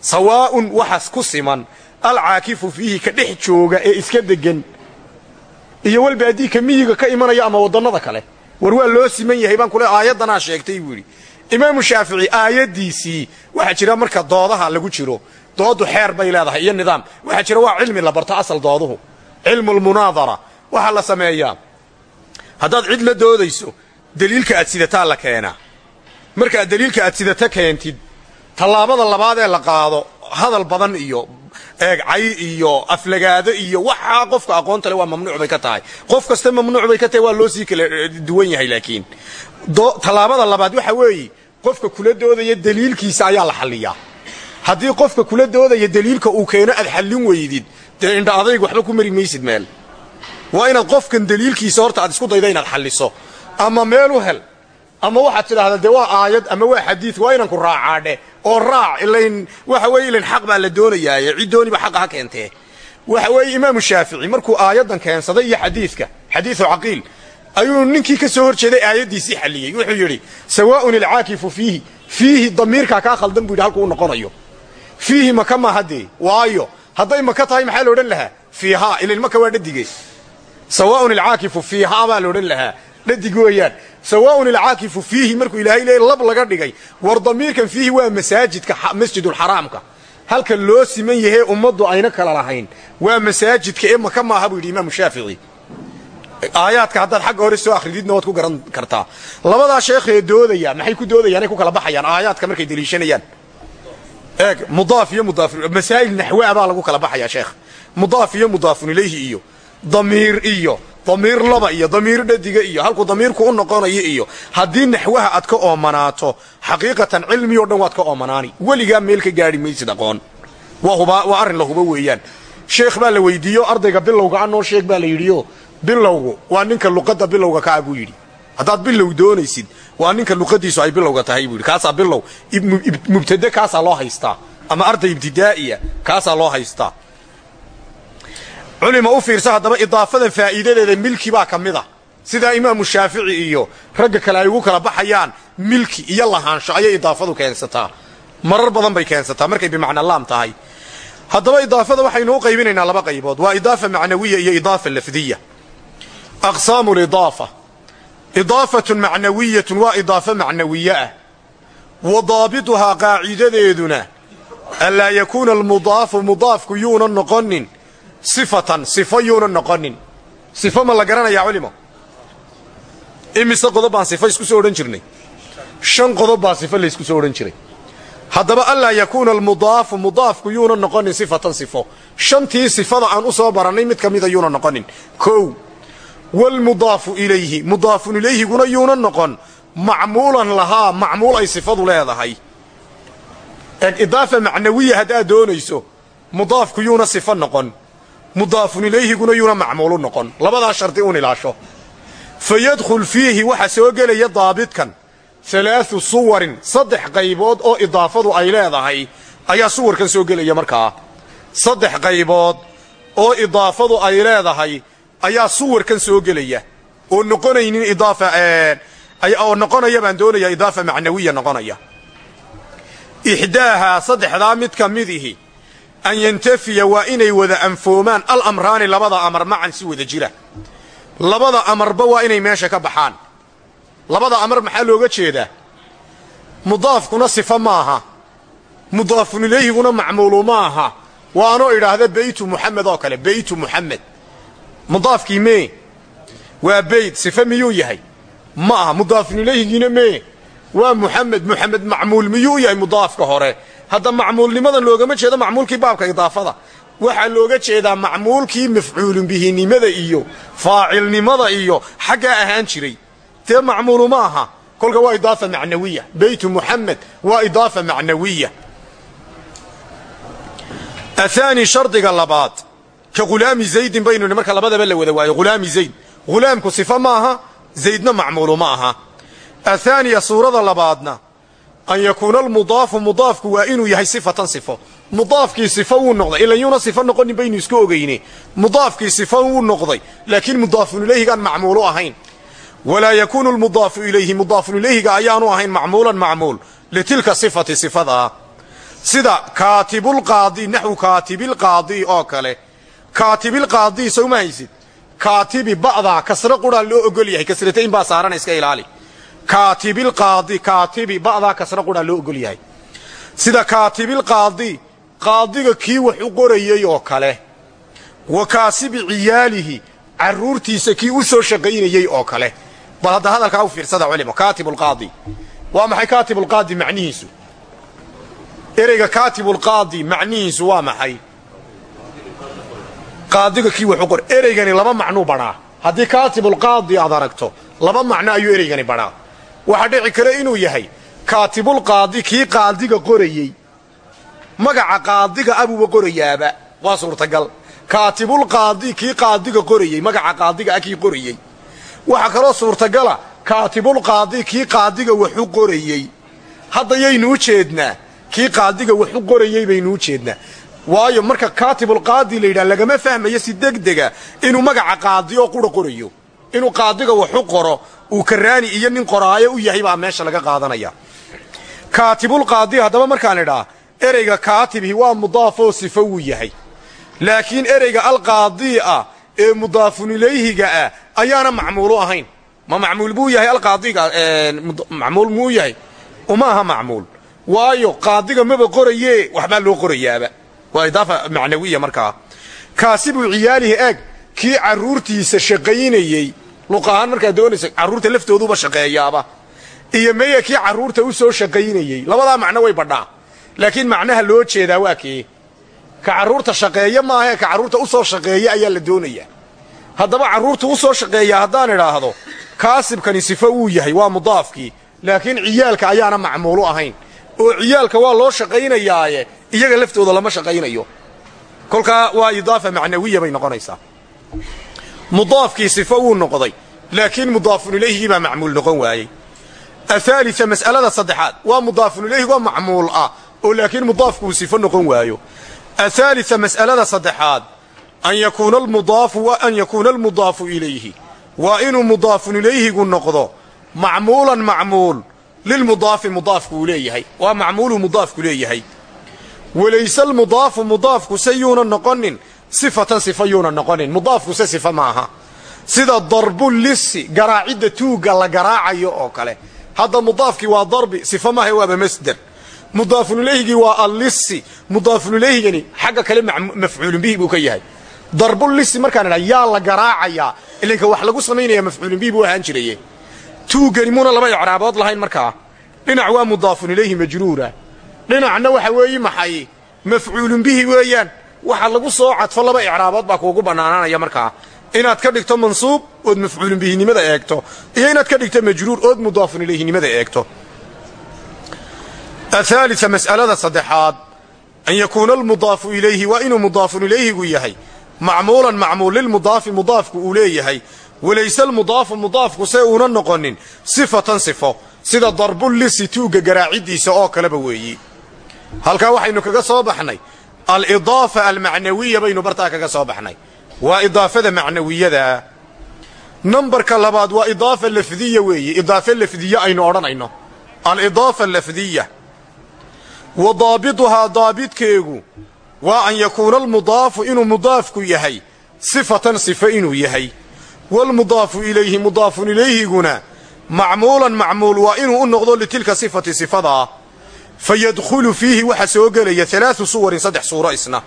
Sawaa'un waxas ku siman alcaakifu fiihi ka dhex jooga ee iska deggan iyo walbaadii ka miyiga ka imanaya ama waddannada kale. War waa loo siman yahay baan kule aayaddanaa sheegtay buu yidhi. Imaamu shaafici aayaddiisii waxaa jira marka doodaha lagu jiro doodu xeer bay leedahay iyo nidaam. Waxaa jira waa cilmi la barto asal dooduhu. Cilmu lmunaadara waxaa la sameeyaa haddaad cid la doodayso deliilka aad sidataa la keenaa markaad deliilka aad sidata keentid tallaabada labaad ee la qaado hadal badan iyo eegcay iyo aflagaado iyo waxaa qofka aqoonta le waa mamnuuc bay ka tahay. Qof kasta mamnuuc bay ka tahay waa loo sii kala duwan yahay laakiin. Tallaabada labaad waxa weeye qofka kula doodaya deliilkiisa ayaa la xalliyaa haddii qofka kula doodaya deliilka uu keeno aad xallin weydid dee indha waxba ku mari meel waa inaad qofkan deliilkiisa horta aad isku dayda inaad xalliso. Ama meel u hel ama waxaad tidhaahdaa dee aayad ama waa xadiid waa inanku raacaadhe oo raac ilayn waxa weeye ilayn xaq baa la doonayaaye cid dooniba xaqa ha keentee. Waxa weeye imaamu shaafici markuu aayaddan keensaday iyo xadiidka xadiidu caqiil ayuu ninkii ka soo hor jeeday aayaddiisii wuxuu yidhi sawaa'un alcaakifu fiihi fiihi damiirkaa kaa khaldan buu halku noqonayo fiihi maka maaha dee waayo hadday maka tahay maxaa la odhan lahaa fiihaa ilayn maka waa dhadige sawaa'un alcaakifu fiihaa baa la odhan lahaa dhadig weeyaan sawaa'un alcaakifu fiihi markuu ilaahay leey lab laga dhigay war damiirkan fiihi waa masaajidka masjidulxaraamka halka loo siman yahee ummaddu ayna kala lahayn waa masaajidka ee maka maaha buu yidhi imaamu shaafici aayaadka haddaad xagga hore soo akhrididna waad ku garan kartaa labadaa sheekhee doodaya maxay ku doodayaan ay ku kala baxayaan aayaadka markay deliishanayaan eeg mudaaf iyo mudaaf masaa'il naxwaa baa lagu kala baxayaa sheekh. Mudaaf iyo mudaafun ilayhi iyo. Damiir iyo damiir laba iyo damiir dhadiga iyo halkuu damiirku u noqonayo iyo. Haddii naxwaha aad ka oomanaato xaqiiqatan cilmi o dhan waad ka oomanaani. Weligaa meel ka gaadhi maysid aqoon waa arrin la hubo weeyaan. Sheekh baa la weydiiyo ardayga bilowga anoo sheeg baa la yidhiyo bilowgu waa ninka luqadda bilowga ka ah haddaad bilow doonaysid waa ninka luqadiisu ay bilowga tahay buu yidhi kaasaa bilow? Mubtade kaasaa loo haystaa? Ama arday ibtidaa'iya kaasaa loo haystaa? Culima u fiirsa haddaba idaafadan faa'iidadeeda milki baa ka mid a sidaa imaamu shaafici iyo ragga kale ay ugu kala baxayaan milki iyo lahaansho ayay idaafadu keensataa. Marar badan bay keensataa markay bimacna laam tahay. Haddaba idaafada waxaynu u qaybinaynaa laba qaybood. Waa idaafa macnawiya iyo idaafa lafdiya. Aqsaamu lidaafa idaafatun macnawiyatun waa idaafo macnawiye ah. Wa daabituhaa qaacidadeeduna anlaa yakuuna almudaafu mudaafku yuuna noqonin sifatan sifo yuuna noqonin. Sifo ma la garanayaa culimo? Imise qodob baan sifo isku soo odhan jirnay. Shan qodob baa sifo laysku soo odhan jiray. Haddaba anlaa yakuuna almudaafu mudaafku yuuna noqonin sifatan sifo. Shantii sifada aan u soo barannay mid ka yuuna noqonin. Kow waalmudaafu ilayhi mudaafun ilayhiguna yuuna noqon macmuulan lahaa macmuul ay sifadu leedahay eeg idaafa macnawiya haddaad doonayso mudaafku yuuna sifo noqon mudaafun ilayhiguna yuuna macmuulu noqon labadaa shardi un ilaasho fa yadkhul fiihi waxaa soo gelaya daabidkan alaau suwarin saddex qaybood oo idaafadu ay leedahay ayaa suwarkan soo gelaya markaa saddex qaybood oo idaafadu ay leedahay ayaa suwarkan soo gelaya oo noqonaynin idaafa oo noqonaya baan doonaya idaafa macnawiya noqonaya. Ixdaahaa saddexdaa mid ka midihi an yantafiya waa inay wada anfoomaan alamraani labada amar macan si wada jira. Labada amarba waa inay meesha ka baxaan. Labada amar maxaa looga jeedaa? Mudaafkuna sifa maaha mudaafun ilayhiguna macmuulu maaha waa anoo idhaahda beytu muxamed oo kale beytu muxamed mudaafkii mee? Waa beyt sifa miyuu yahay? Ma aha mudaafun ilayhigiina mee. Waa muxamed muxamed macmuul miyuu yahay mudaafka hore? Hadda macmuulnimadan loogama jeedo macmuulkii baabka idaafada. Waxaa looga jeedaa macmuulkii mafcuulun bihinimada iyo faacilnimada iyo xaggaa ahaan jiray. Dee macmuulu ma aha. Kolka waa idaafa macnawiya. Beytu muxamed waa idaafa macnawiya. Ahaani shardiga labaad ka hulaami zaydin baynu ni marka labadaba la wada waayo hulaami zayd. Hulaamku sifa ma aha zaydna macmuulu ma aha. Athaaniya suurada labaadna an yakuuna almudaafu mudaafku waa inuu yahay sifatan sifo. Mudaafkii sifo wuu noqday ilan yuuna sifo noqonin baynu isku ogeyne mudaafkii sifo wuu noqday laakiin mudaafun ilayhigaan macmuulu ahayn. Walaa yakuunu lmudaafu ilayhi mudaafun ilayhiga ayaanu ahayn macmuulan macmuul. Litilka sifati sifadaa sida kaatibulqaadi naxwu kaatibilqaadi oo kale kaatibilqaadi sowma haysid. Kaatibi ba'daa kasro quraan loo ogol yahay kasratayn baa saarana iska ilaali. Kaatibilqaadi kaatibi ba'daa kasro quraan loo ogol yahay sida kaatibilqaadi qaadiga kii wax u qorayey oo kale. Wa kaasibi ciyaalihi carruurtiisa kii u soo shaqaynayey oo kale. Bal hadda hadalkaa u fiirsada culimo kaatibulqaadi waa maxay kaatibulqaadi macnihiisu? Ereyga kaatibulqaadi macnihiisu waa maxay qaadiga kii wax u qor ereygani laba macnuu badhaa haddii kaatibulqaadi aad aragto laba macno ayuu ereygani badhaa waxaa dhici kale inuu yahay kaatibulqaadi kii qaadiga qorayey. Magaca qaadiga abuuba qorayaaba waa suurtagal. Kaatibulqaadi kii qaadiga qorayey magaca qaadiga a kii qorayey. Waxaa kaloo suurtagala kaatibulqaadi kii qaadiga waxu qorayey. Hadda yaynuu jeednaa kii qaadiga waxu qorayey baynuu jeednaa waayo marka kaatibulqaadi la yidhaha lagama fahmayo si degdega inuu magaca qaadi oo qura qorayo inuu qaadiga waxu qoro uu karaani iyo nin qoraayo u yahay baa meesha laga qaadanaya. Kaatibulqaadi haddaba markaan idhaa ereyga kaatibihi waa mudaafoo sifo wuu yahay. Laakiin ereyga alqaadii ah ee mudaafun ilayhiga ah ayaana macmuulu ahayn. Ma macmuul buu yahay alqaadiga macmuul muu yahay? Uma aha macmuul. Waayo qaadiga maba qoraye waxbaa loo qorayaaba waa idaafa macnawiya markaa. Kaasibuu ciyaalihi eeg kii carruurtiisa shaqaynayey. Luq ahaan markaad doonaysa carruurta laftooduba shaqeeyaaba. Iyo meye kii carruurta u soo shaqaynayey. Labadaa macno way badhaa laakiin macnaha loo jeedaa waa kee ka carruurta shaqeeya maahae ka carruurta u soo shaqeeya ayaa la doonayaa. Haddaba carruurta u soo shaqeeya haddaan idhaahdo kaasibkani sifo wuu yahay waa mudaafkii. Laakiin ciyaalka ayaana macmuulu ahayn oo ciyaalka waa loo shaqaynayaaye iyaga laftooda lama shaqaynayo. Kolkaa waa idaafa macnawiya bay noqonaysaa. Mudaafkii sifo wuu noqday laakiin mudaafun ilayhigii baa macmuul noqon waayey. Athaalita mas'alada saddexaad waa mudaafun ilayhigoo macmuul ah oo laakiin mudaafkuu sifo noqon waayo. Athaalita mas'alada saddexaad an yakuuna almudaafu an yakuuna almudaafu ilayhi. Waa inuu mudaafun ilayhigu noqdo macmuulan macmuul lilmudaafi mudaafku uu leeyahay waa macmuuluu mudaafku leeyahay walayse almudaafu mudaafku se yuuna noqonin sifatan sifa yuuna noqonin mudaafku se sifa maaha sida darbulisi garaacidda tuugga la garaacayo oo kale hadda mudaafkii waa darbi sifa maaha waaba masder mudaafunuleyhigii waa allisi mudaafunuleyhigani xagga kale mafcuulun bihi buu ka yahay darbulisi markaan idha yaa la garaacayaa ilinka wax lagu samaynaya mafcuulun bihi buu tuuggani muuna laba icraabood lahayn markaa. Dhinac waa mudaafun ilayhi majruura. Dhinacna waxa weeye maxay? Mafcuulun bihi weeyaan. Waxa lagu soo cadfo laba icraabood baa kuugu bannaanaanaya markaa. Inaad ka dhigto mansuub ood mafcuulun bihinimada eegto. Iyo inaad ka dhigto majruur ood mudaafun ilayhinimada eegto. Athaalita mas'alada saddexaad. An yakuuna almudaafu ilayhi waa inuu mudaafun ilayhigu yahay. Macmuulan macmuul lilmudaafi mudaafku uu leeyahay walayse almudaafu mudaafku se uuna noqonin sifatan sifo sida darbulisi tuugga garaaciddiisa oo kaleba weeyi. Halkaa waxaynu kaga soo baxnay alidaafa almacnawiya baynu bartaa kaga soo baxnay. Waa idaafada macnawiyadaa nambarka labaad waa idaafa lafdiya weeye idaafe lafdiye aynu odhanayno. Alidaafa lafdiya. Wa daabituhaa daabidkeegu waa an yakuuna almudaafu inuu mudaafku yahay sifatan sifo inuu yahay waalmudaafu ilayhi mudaafun ilayhiguna macmuulan macmuul waa inuu u noqdo litilka sifati sifadaa fa yadkhulu fiihi waxaa soo gelaya alaau suwarin saddex suuro isna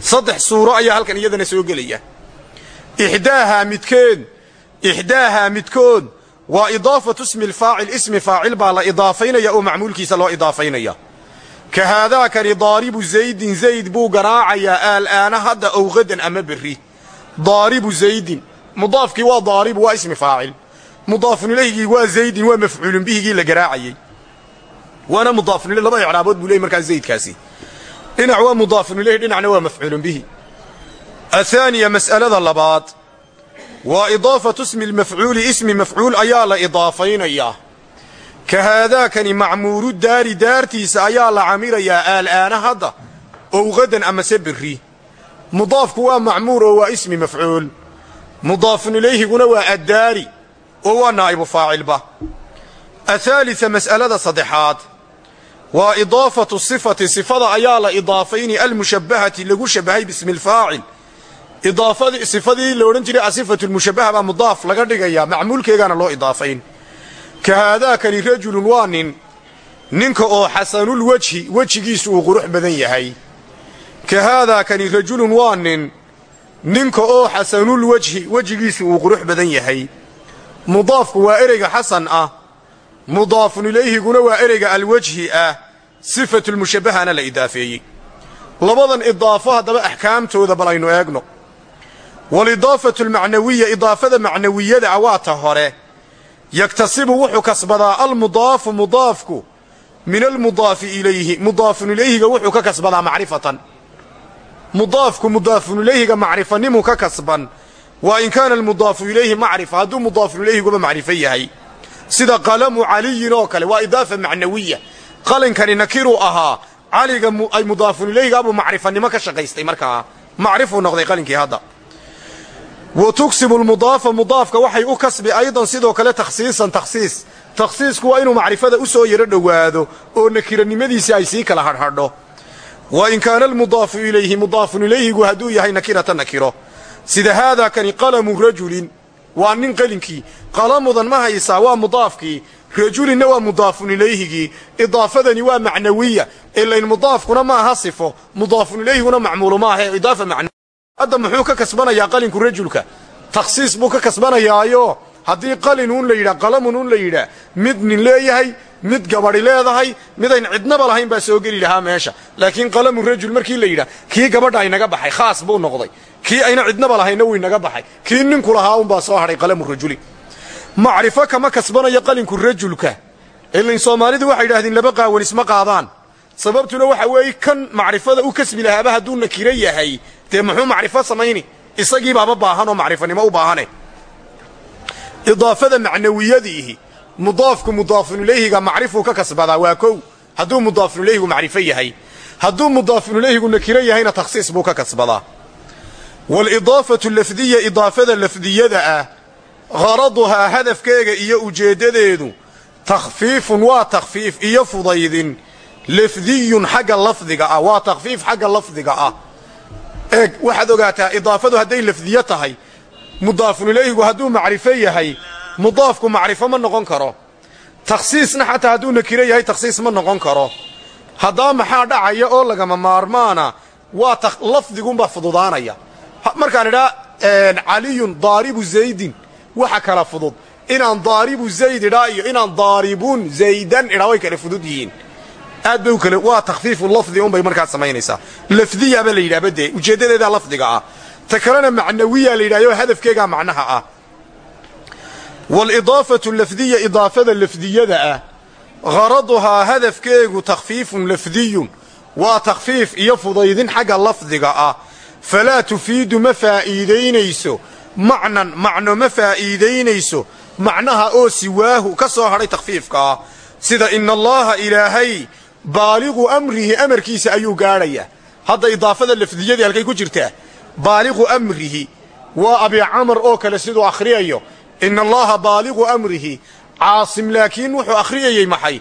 saddex suuro ayaa halkan iyadana soo gelaya ixdaahaa midkeed ixdaahaa midkood waa idaafatu ismi lfaacil ismi faacil baa la idaafaynaya oo macmuulkiisa loo idaafaynaya ka haadaakani daaribu zaydin zayd buu garaacayaa aalaana hadda owqadan ama berri daaribu zaydin mudaafkii waa daaribu waa ismi faacil. Mudaafun ilayhigii waa zaydin waa mafcuulun bihigii la garaacayey. Waana mudaafun laba icraabood buu leey markaa zaydkaasi. Dhinac waa mudaafun ilayhi dhinacna waa mafcuulun bihi. Athaaniya mas'alada labaad waa idaafatu ismi lmafcuuli ismi mafcuul ayaa la idaafaynayaa. Ka haadaakani macmuuru daari daartiisa ayaa la camirayaa aalaana hadda owqadan amase berri mudaafku waa macmuur oo waa ismi mafcuul mudaafun ilayhiguna waa addaari oo waa naa'ibu faacilba athaalita mas'alada saddexaad waa idaafatu sifati sifada ayaa la idaafayni almushabbahati lagu shabbahay bismi lfaacil sifadii la odhan jiray asifatu lmushabbaha baa mudaaf laga dhigayaa macmuulkeegaana loo idaafayn ka haadaakani rajulun waa nin ninka oo xasanul wejhi wejigiisu uu qurux badan yahay ka haadaakani rajulun waa nin ninka oo xasanul wejhi wejigiisu uu qurux badan yahay. Mudaafku waa ereyga xasan ah. Mudaafun ilayhiguna waa ereyga alwejhi ah. Sifatulmushabbahana la idaafeeyey. Labadan idaafo haddaba axkaamtooda bal aynu eegno. Walidaafatu almacnawiya idaafada macnawiyada ah waa hore. Yaktasibu wuxuu kasbadaa almudaafu mudaafku min almudaafi ilayhi. Mudaafun ilayhiga wuxuu ka kasbadaa macrifatan mudaafku mudaafun ilayhiga macrifanimuu ka kasban. Waa in kaana almudaafu ilayhi macrifa hadduu mudaafun ilayhiguba macrifo yahay. Sida qalamu caliyin oo kale waa idaafa macnawiya. Qalinkani nakiruu ahaa caliga ay mudaafun ilayhigaabuu macrifanimo ka shaqaystay markaa macrifuu noqday qalinkii hadda. Wa tugsibu lmudaafa mudaafka waxay u kasbi aydan sidoo kale takhsiisan takhsiis. Takhsiisku waa inuu macrifada u soo yaro dhowaado oo nakiranimadiisii ay sii kala hadhadho wa in kaana almudaafu ilayhi mudaafun ilayhigu hadduu yahay nakirata nakiro. Sida haadaa kani qalamu rajulin waa nin qalinkii qalamudan ma haysaa waa mudaafkii rajulinna waa mudaafun ilayhigii idaafadani waa macnawiya. Ilayn mudaafkuna ma aha sifo. Mudaafun ilayhiguna macmuulu ma ahe. Idaafa macnawiya hadda muxuu ka kasbanayaa qalinku rajulka? Takhsiis buu ka kasbanayaayo haddii qalin uun la yidhah qalamun uun la yidhaah mid nin leeyahay mid gabadhi leedahay midayn cidnaba lahayn baa soo geli lahaa meesha. Laakiin qalamu rajul markii la yidhah kii gabadha inaga baxay khaas buu noqday. Kii ayna cidnaba lahaynna wuu inaga baxay. Kii ninku lahaa unbaa soo hadhay qalamu rajuli. Macrifo kama kasbanayo qalinku rajulka. Ilayn soomaalidu waxay yidhahdeen laba qaawan isma qaadaan. Sababtuna waxa weeye kan macrifada u kasbi lahaaba hadduu nakiro yahay dee muxuu macrifo samayni isagiibaaba baahan oo macrifanimo u baahane idaafada macnawiyadiihi. Mudaafku mudaafun ilayhiga macrifuu ka kasbadaa waa kow. Hadduu mudaafun ilayhigu macrifo yahay. Hadduu mudaafun ilayhigu nakiro yahayna takhsiis buu ka kasbadaa. Waalidaafatu lafdiya idaafada lafdiyada ah haraduhaa hadafkeega iyo ujeeddadeedu takhfiifun waa takhfiif iyo fudaydin. Lafdiyun xagga lafdiga ah waa takhfiif xagga lafdiga ah. Eeg waxaad ogaataa idaafadu hadday lafdiyo tahay mudaafun ilayhigu hadduu macrifo yahay mudaafku macrifo ma noqon karo. Takhsiisna xataa hadduu nakiro yahay takhsiis ma noqon karo. Haddaa maxaa dhacaya oo lagama maarmaana waa lafdigunbaa fududaanaya. Markaan idhaa caliyun daaribu zaydin waxa kala fudud. Inaan daaribu zayd idhaa iyo inaan daaribun zaydan idhaa way kala fudud yihiin. Aad bay u kale waa takhfiifu lafdi unbay markaas samaynaysaa la ujeeddadeedaa lafdiga ah ta kalena macnawiya la yidhahyo hadafkeegaa macnaha ah. Waalidaafatu lafdiya idaafada lafdiyada ah. Haraduhaa hadafkeegu takhfiifun lafdiyun. Waa takhfiif iyo fudaydin xagga lafdiga ah. Falaa tufiidu ma faa'iidaynayso. Macnan macno ma faa'iidaynayso. Macnaha oo siwaahu ka soo hadhay takhfiifkaa sida ina allaaha ilaahay baaliqu amrihi amarkiisa ayuu gaadhayaa. Hadda idaafada lafdiyadii halkay ku jirtaa baaliqu amrihi. Waa abicamar oo kale siduu akhriyayo ina allaaha baaliqu amrihi. Caasim laakiin wuxuu akhriyayey maxay?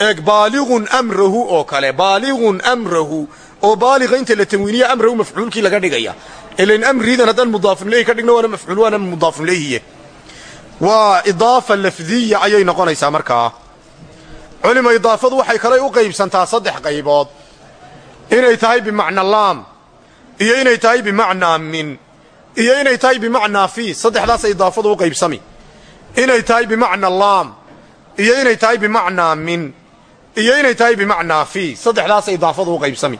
Eeg baaliqun amrahu oo kale baaliqun amrahu oo baaliqa inta la tanwiiniya amrahu mafcuulkii laga dhigaya. Ilan amriidan haddaan mudaafun ilayhi ka dhigno waana mafcuul waana mudaafun ilayhiye waa idaafa lafdiya ayay noqonaysaa markaa culima idaafadu waxay kalay u qaybsantaa saddex qaybood. Inay tahay bimacna laam iyo inay tahay bimacnaa min iyo inay tahay bimacnaa fii saddexdaasay idaafadu u qaybsami. Inay tahay bimacna laam iyo inay tahay bimacnaa min iyo inay tahay bimacnaa fii saddexdaasay idaafadu u qaybsami.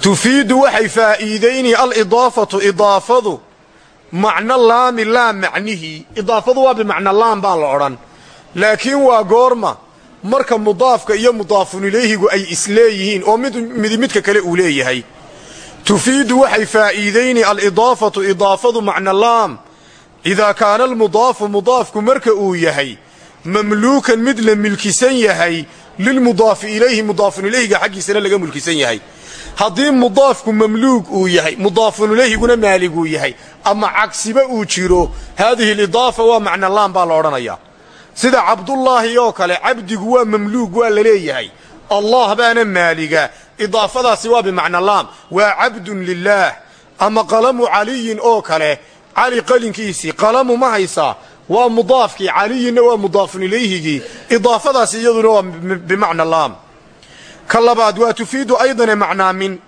Tufiidu waxay faa'iidayni alidaafatu idaafadu macno laami laam macnihii idaafadu waa bimacna laam baan la odhan. Laakiin waa goorma marka mudaafka iyo mudaafun ilayhigu ay isleeyihiin oo mid midi midka kale uu leeyahay tufiidu waxay faa'iidayni alidaafatu idaafadu macna laam. Idaa kaana almudaafu mudaafku marka uu yahay mamluukan mid la milkisan yahay lilmudaafi ilayhi mudaafun ilayhiga xaggiisana laga mulkisan yahay. Haddii mudaafku mamluug uu yahay mudaafun ilayhiguna maaliguu yahay ama cagsiba uu jiro haadihi alidaafa waa macna laam baa la odhanayaa. Sida cabdullaahi oo kale cabdigu waa mamluug waa la leeyahay. Allah baana maaliga idaafadaasi waa bimacna laam. Waa cabdun lilaah ama qalamu caliyin oo kale. Cali qalinkiisii qalamu ma haysaa. Waa mudaafkii caliyinna waa mudaafun ilayhigii. Idaafadaasi iyaduna waa bimacna laam. Ka labaad waa tufiidu aydane macnaa min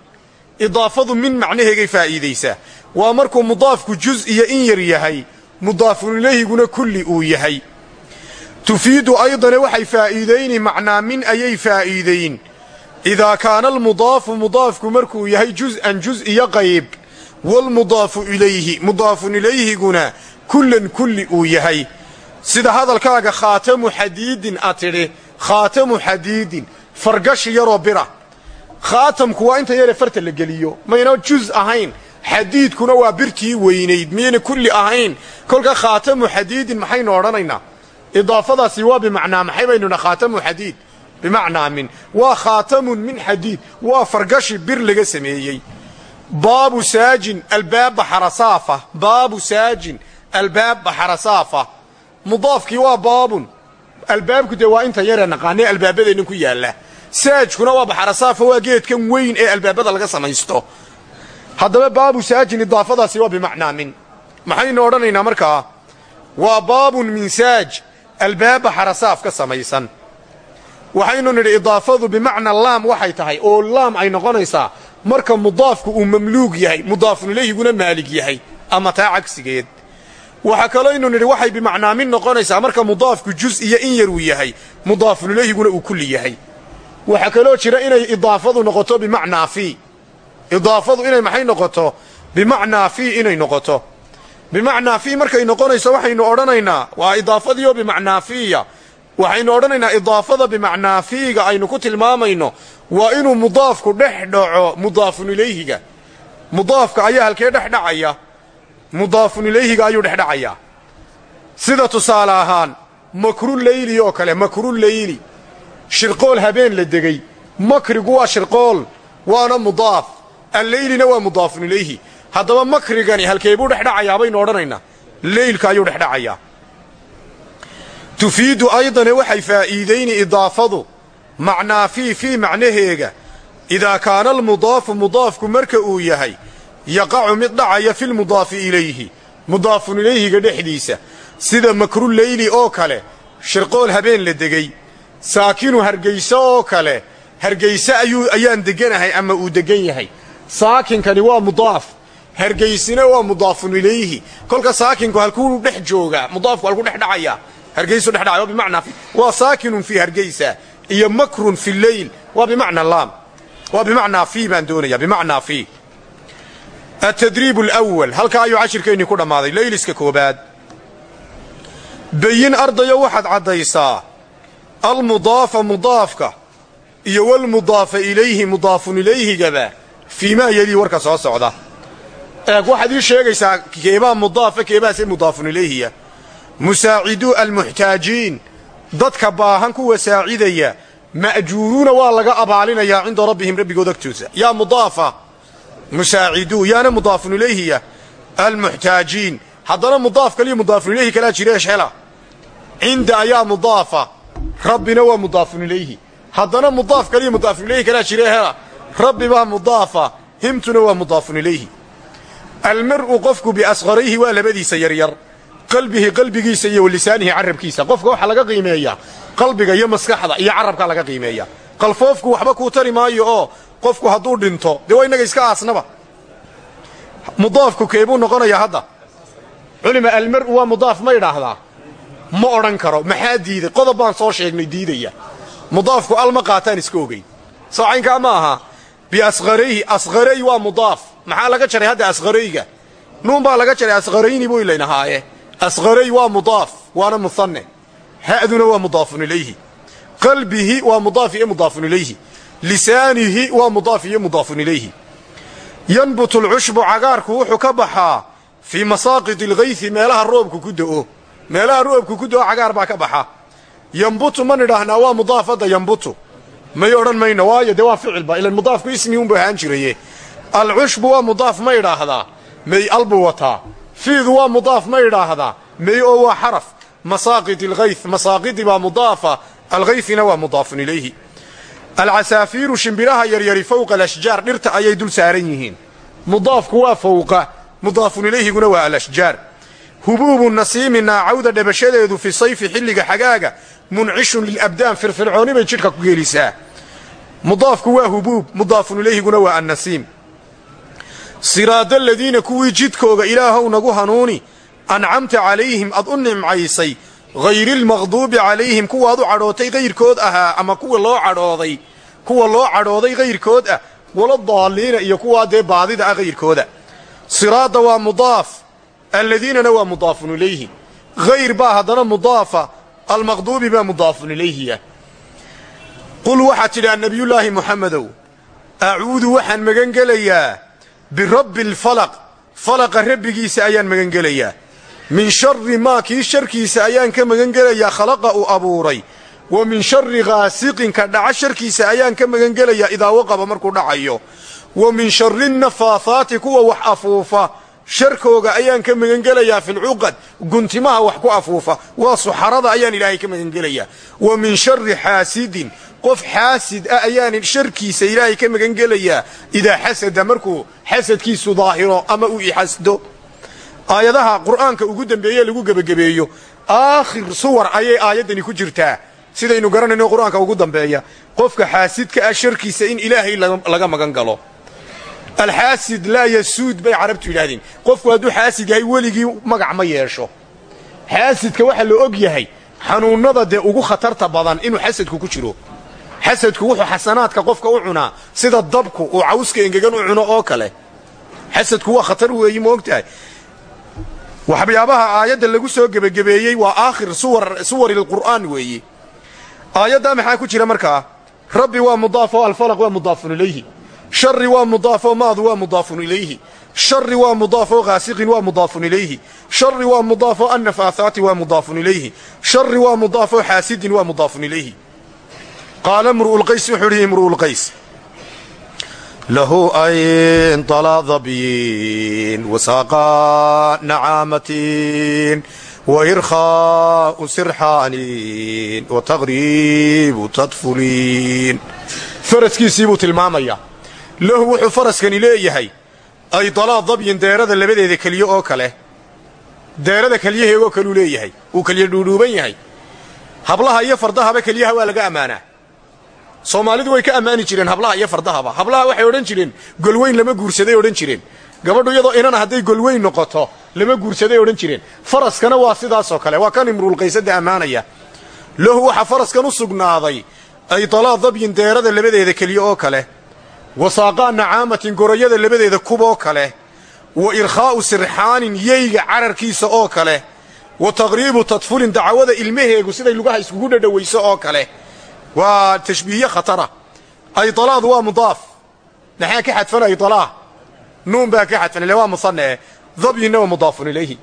idaafadu min macnaheegay faa'iidaysaa. Waa markuu mudaafku juz iyo in yar yahay mudaafun ilayhiguna kulli uu yahay. Tufiidu aydane waxay faa'iidayni macnaa min ayay faa'iidayn idaa kaana almudaafu mudaafku markuu yahay juz'an juz iyo qayb waalmudaafu ilayhi mudaafun ilayhiguna kullan kulli uu yahay sida hadalkaaga khaatamu xadiidin a tidhi khaatamu xadiidin fargashi yaroo bira khaatamku waa inta yare farta la geliyo mayna juz ahayn xadiidkuna waa birtii weynayd miyayna kulli ahayn kolka khaatamu xadiidin maxaynu odhanaynaa idaafadaasi waa bimacnaa maxay baynuna khaatamu xadiid bimacnaa min waa khaatamun min xadiid waa fargashi bir laga sameeyey baabu saajin albaab baxarasaafa baabu saajin albaab baxarasaafa mudaafkii waa baabun albaabku dee waa inta yaree naqaanee albaabadeennan ku yaalla saajkuna waa baxarasaafa waa geedkan weyn ee albaabada laga samaysto haddaba baabu saajin idaafadaasi waa bimacnaa min maxaynu odhanaynaa markaa waa baabun min saaj albaab baxarasaaf ka samaysan waxaynu nidhi idaafadu bimacna laam waxay tahay oo laam ay noqonaysaa marka mudaafku uu mamluug yahay mudaafun ilayhiguna maalig yahay ama taa cagsigeed. Waxaa kalooynu nidhi waxay bimacnaa min noqonaysaa marka mudaafku juz iyo in yaruu yahay mudaafun ilayhiguna uu kulli yahay. Waxaa kaloo jira inay idaafadu noqoto bimacnaa fii idaafadu inay maxay noqoto? Bimacnaa fii inay noqoto. Bimacnaa fii markay noqonayso waxaynu odhanaynaa waa idaafadiioo bimacnaa fiiya waxaynu odhanaynaa idaafada bimacnaa fiiga aynu ku tilmaamayno waa inuu mudaafku dhex dhaco mudaafun ilayhiga. Mudaafka ayaa halkee dhex dhacaya? Mudaafun ilayhiga ayuu dhex dhacayaa sida tusaale ahaan makruleyli oo kale makruleyli shirqool habeen la degey makrigu waa shirqool waana mudaaf. Alleylina waa mudaafun ilayhi. Haddaba makrigani halkee buu dhex dhacayaa baynu odhanaynaa. Leylka ayuu dhex dhacayaa tufiidu aydane waxay faa'iidayni idaafadu macnaa fii fii macnaheega idaa kaana almudaafu mudaafku marka uu yahay yaqacu mid dhacaya filmudaafi ilayhi mudaafun ilayhiga dhexdiisa sida makruleyli oo kale shirqool habeen la degey saakinu hargayso oo kale hargayse ayaan deganahay ama uu degan yahay. Saakinkani waa mudaaf hargaysina waa mudaafun ilayhi. Kolka saakinku halkuu dhex joogaa mudaafku halkuu dhex dhacayaa hargaysu dhex dhacaya waa bimacnaa waa saakinun fii hargaysa iyo makrun fi leyl waa bimacna laam waa bimacnaa fii baan doonayaa bimacnaa fii. Atadriib alawal halkaa ayuu cashirkeennii ku dhammaaday leyliska koobaad. Bayin ardayo waxaad caddaysaa almudaafa mudaafka iyo walmudaafa ilayhi mudaafun ilayhigaba fii maa yelii warka soo socda. Eeg waxaad ii sheegaysaa keebaa mudaafa keebaase musaaciduu almuxtaajiin. Dadka baahan kuwa saacidaya ma'juuruuna waa laga abaalinayaa cinda rabbihim rabbigood agtoosa yaa mudaafa musaaciduu yaana mudaafun ilayhiya almuxtaajiin. Haddana mudaaf kaliyo mudaafun ilayhi kalaa jira eshela cinda ayaa mudaafa rabbina waa mudaafun ilayhi. Haddana mudaaf kaliyo mudaafun ilayhi kalaa jira hela. Rabbi baa mudaafa himtuna waa mudaafun ilayhi. Almar'u qofku biasqarayhi waa labadiisa yaryar qalbihi qalbigiisa iyo walisaanihi carabkiisa. Qofka waxaa laga qiimeeyaa qalbiga iyo maskaxda iyo carabkaa laga qiimeeya. Qalfoofku waxba kuu tari maayo oo qofku hadduu dhinto dee waa innaga iska aasnaba? Mudaafku keebuu noqonayaa hadda. Culima almar'u waa mudaaf ma idhaahdaa? Ma odhan karo maxaa diiday qodob baan soo sheegnay diidaya. Mudaafku al ma qaataan iska ogeyn. Soo ma aha. Biasqarayhi asqaray waa mudaaf. Maxaa laga jaray hadda asqarayga nuun baa laga jaray asqarayni buu ilaynahaaye asqaray waa mudaaf waana muhanne ha'duna waa mudaafun ilayhi qalbihi waa mudaaf iyo mudaafun ilayhi lisaanihi waa mudaaf iyo mudaafun ilayhi yanbutu lcushbu cagaarku wuxuu ka baxaa fii masaaqid algaysi meelaha roobku ku da'o meelaha roobku ku da'o cagaar baa ka baxa yambutu ma nidhaahnaa waa mudaaf hadda yambutu may odhan mayno waayo dee waa ficilba ilan mudaafku ismi unbu ahaan jiraye alcushbu waa mudaaf ma idhaahdaa may albuu wataa fiidu waa mudaaf ma idhaahdaa may oo waa xaraf. Masaaqid algayth masaaqidi baa mudaafa. Algaythina waa mudaafun ilayhi. Alcasaafiiru shimbiraha yaryari fowqa alashjaar dhirta ayay dul saaran yihiin. Mudaafku waa fowqa mudaafun ilayhiguna waa alashjaar. Hubuubu nasiimi naacawda dhabashadeedu fi sayfi xilliga xagaaga muncishun lilabdaan firfircooni bay jidhka ku geelisaa mudaafku waa hubuub. Mudaafun ilayhiguna waa annasiim siraada aladiina kuwii jidkooga ilaahow nagu hanuuni ancamta calayhim ad u nimcaysay hayrilmaqduubi calayhim kuwaad u cadhootay kayrkood ahaa ama kuwa loo cadhooday kuwa loo cadhooday kayrkood ah wala daalliina iyo kuwaa dee baadida ah kayrkooda siraadda waa mudaaf alladiinana waa mudaafun ilayhi. Hayr baa haddana mudaafa almaqduubi baa mudaafun ilayhiya qul waxaad tidhi annabiyullaahi muxamedow acuudu waxaan magan gelayaa birabbi alfalaq. Falaqa rabbigiisa ayaan magan gelayaa min shari maa kii sharkiisa ayaan ka magan gelayaa khalaqa uu abuuray. Wa min shari ghaasiqinka dhaca sharkiisa ayaan ka magan gelayaa idaa waqaba markuu dhacayo. Wa min shari nafaahaati kuwa wax afuufa. Sharkooga ayaan ka magan gelayaa filcuqad guntimaha wax ku afuufa. Waa suxarada ayaan ilaahay ka magan gelayaa wa min shari xaasidin qof xaasid ah ayaan sharkiisa ilaahay ka magan gelayaa idaa xasada markuu xasadkiisu daahiro ama uu ixasdo aayadaha qur'aanka ugu dambeeye lagu gebagabeeyo aakhir suwar ayay aayaddani ku jirtaa. Sidaynu garanayno qur'aanka ugu dambeeya qofka xaasidka ah sharkiisa in ilaahay laga magan galo. Alxaasid laa yasuud bay carabtu yidhaahdeen. Qofku hadduu xaasid yahay weligii magac ma yeesho. Xaasidka waxaa la og yahay xanuunnada dee ugu khatarta badan inuu xasadku ku jiro xasadku wuxuu xasanaadka qofka u cunaa sida dabku uu cawska engegan u cuno oo kale xasadku waa khatar weeyi ma og tahay waxyaabaha aayadda lagu soo gebagabeeyey waa aakhir suwari lqur'aan weeye aayaddaa maxaa ku jira markaa rabbi waa mudaafo alfalaq waa mudaafun ilayhi shari waa mudaafo maadu waa mudaafun ilayhi shari waa mudaafo ghaasiqin waa mudaafun ilayhi shari waa mudaafo annafaahaati waa mudaafun ilayhi shari waa mudaafo xaasidin waa mudaafun ilayhi qaala imru'ulqays wuxuu idhi imru'ulqays lahu ayn طalaadabyin wasaaqa nacaamatin wairkhaau sirxaanin wataqriibu tadfuliin. Faraskiisii buu tilmaamayaa lahu wuxuu faraskani leeyahay ay dalaa dabyin deerada labadeeda keliye oo kale deerada keliyaheegoo kaluu leeyahay uu keliya dhuudhuuban yahay. Hablaha iyo fardahaba keliyaha waa laga ammaanaa soomaalidu way ka ammaani jireen hablaha iyo fardahaba. Hablaha waxay odhan jireen golweyn lama guursaday odhan jireen. Gabadhu iyadoo inana hadday golweyn noqoto lama guursaday odhan jireen. Faraskana waa sidaasoo kale. Waa kan imruulqaysada ammaanaya. Lahu waxaa faraskan u sugnaaday ay dalaa dabyin deerada labadeeda keliye oo kale wasaaqaa nacaamatin gorayada labadeeda kuboo kale wa irkhaa'u sirxaanin yeyga cararkiisa oo kale wa taqriibu tadfulin dacwada ilmaheegu siday lugaha iskugu dhadhowayso oo kale waa tashbiihye khatara. Aydalaadu waa mudaaf. Maxaa ka xadfan aydalaa nuun baa ka xadfan ile waa musanee dabyinna waa mudaafun ilayhi.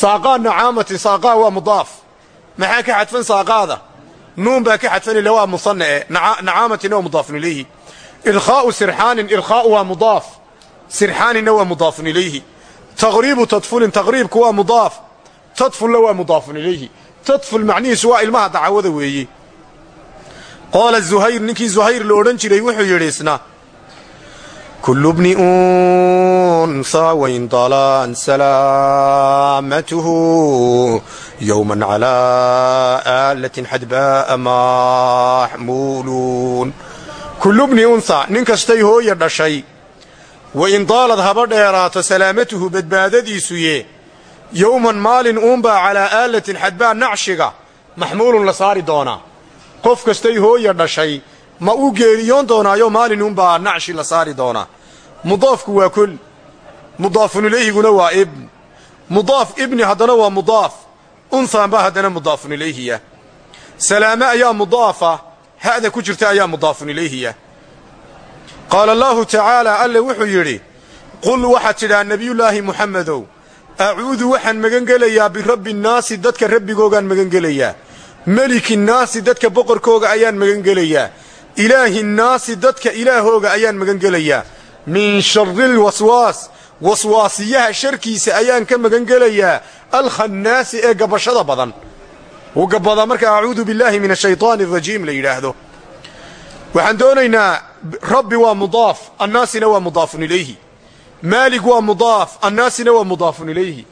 Saaqaa nacaamatin saaqaa waa mudaaf. Maxaa ka xadfan saaqaada? Nuun baa ka xadfan ile waa musanee nacaamatinna waa mudaafun ilayhi. Ilkhaa'u sirxaanin ilkhaa'u waa mudaaf. Sirxaaninna waa mudaafun ilayhi. Taqriibu tadfulin taqriibku waa mudaaf. Tadfulna waa mudaafun ilayhi. Tadful macnihiisu waa ilmaha dacawada weeye qaala zuhayr ninkii zuhayr la odhan jiray wuxuu yidhi isna kullu bni unhaa wain dalaan salaamatuhu yowman calaa aalatin xadbaa'a maxmuuluun kullu bni unhaa nin kastay hooya dhashay wain daalad haba dheeraato salaamatuhu badbaadadiisuye yowman maalin uunbaa calaa aalatin xadbaa nacshiga maxmuulun la saari doonaa qof kastay hooya dhashay ma uu geeriyoon doonaayo maalin uunbaa nacshi la saari doonaa. Mudaafku waa kol mudaafun ilayhiguna waa ibn. Mudaaf ibni haddana waa mudaaf. Unhaan baa haddana mudaafun ilayhiya. Salaame ayaa mudaafa ha'da ku jirta ayaa mudaafun ilayhiya. Qaala allaahu tacaalaa alle wuxuu yidhi qul waxaad tidhaa nebiyullaahi muxamedow acuudu waxaan magangelayaa birabbi nnaasi dadka rabbigoogaan magangelayaa meliki nnaasi dadka boqorkooga ayaan magangelayaa. Ilaahi nnaasi dadka ilaahooga ayaan magangelayaa. Min sharil waswaas waswaasiyaha sharkiisa ayaan ka magangelayaa. Alkhannaasi ee gabashada badan. Uu gabadaa marka acuudu billaahi min ashaytaani arajiim la yidhaahdo. Waxaan doonaynaa rabbi waa mudaaf annaasina waa mudaafun ilayhi. Maalig waa mudaaf annaasina waa mudaafun ilayhi.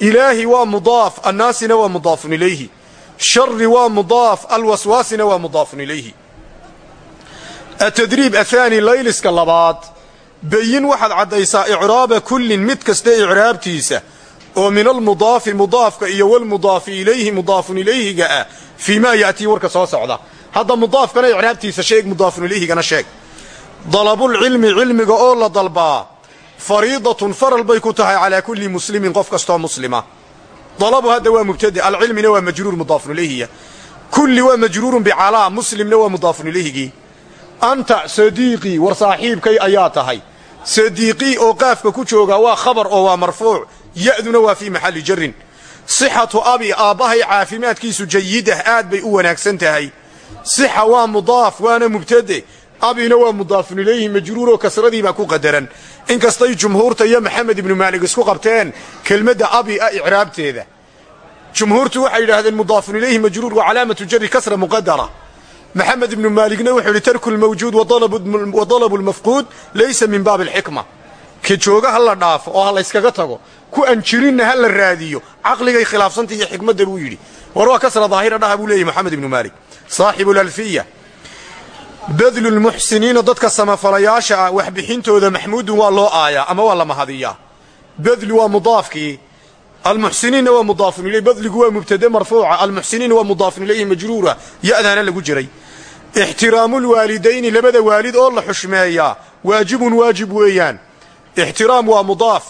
Ilaahi waa mudaaf annaasina waa mudaafun ilayhi shari waa mudaaf alwaswaasina waa mudaafun ilayhi. Atadriib athaani layliska labaad bayin waxaad caddaysaa icraaba kullin mid kasta icraabtiisa oo min almudaafi mudaafka iyo walmudaafi ilayhi mudaafun ilayhiga ah fii maa ya'tii warka soo socda. Hadda mudaafkana icraabtiisa sheeg mudaafun ilayhigana sheeg. Dalabulcilmi cilmiga oo la dalbaa fariidatun faral bay ku tahay calaa kulli muslimin qof kastoo muslima dalabu hadda waa mubtade alcilmina waa majruur mudaafun ilayhiya kulli waa majruurun bicalaa muslimna waa mudaafun ilayhigii anta sadiiqii war saaxiibkay ayaa tahay sadiiqii oo qaafka ku jooga waa khabar oo waa marfuuc ya'duna waa fii maxalli jarrin sixatu abi aabbahay caafimaadkiisu jayidah aad bay u wanaagsan tahay sixa waa mudaaf waana mubtade abina waa mudaafun ilayhi majruuroo kasradii baa ku qadaran inkastay jumhuurta iyo maxamed ibnu maalig isku qabteen kelmadda abi a icraabteeda. Jumhuurtu waxay yidhaahdeen mudaafun ilayhi majruur wa calaamatu jari kasra muqadara maxamed ibnu maaligna wuxuu yidhi tarku lmawjuud wa dalabu lmafquud laysa min baabi alxikma ka jooga ha la dhaafo oo ha layskaga tago ku aan jirinna ha la raadiyo. Caqligay khilaafsanta xikmadda buu yidhi. War kasra daahira dhaha buu leeyahy maxamed ibnu badlu lmuxsiniina dadka samafalayaasha ah waxbixintooda maxmuudun waa loo aayaa ama waa la mahadiyaa. Badlu waa mudaafkii almuxsiniinna waa mudaafun iley badligu waa mubtade marfuuca. Almuxsiniin waa mudaafun ilayhi majruura. Ya'daana lagu jiray. Ixtiraamulwaalidayni labada waalid oo la xushmeeyaa waajibun waajib weeyaan. Ixtiraam waa mudaaf.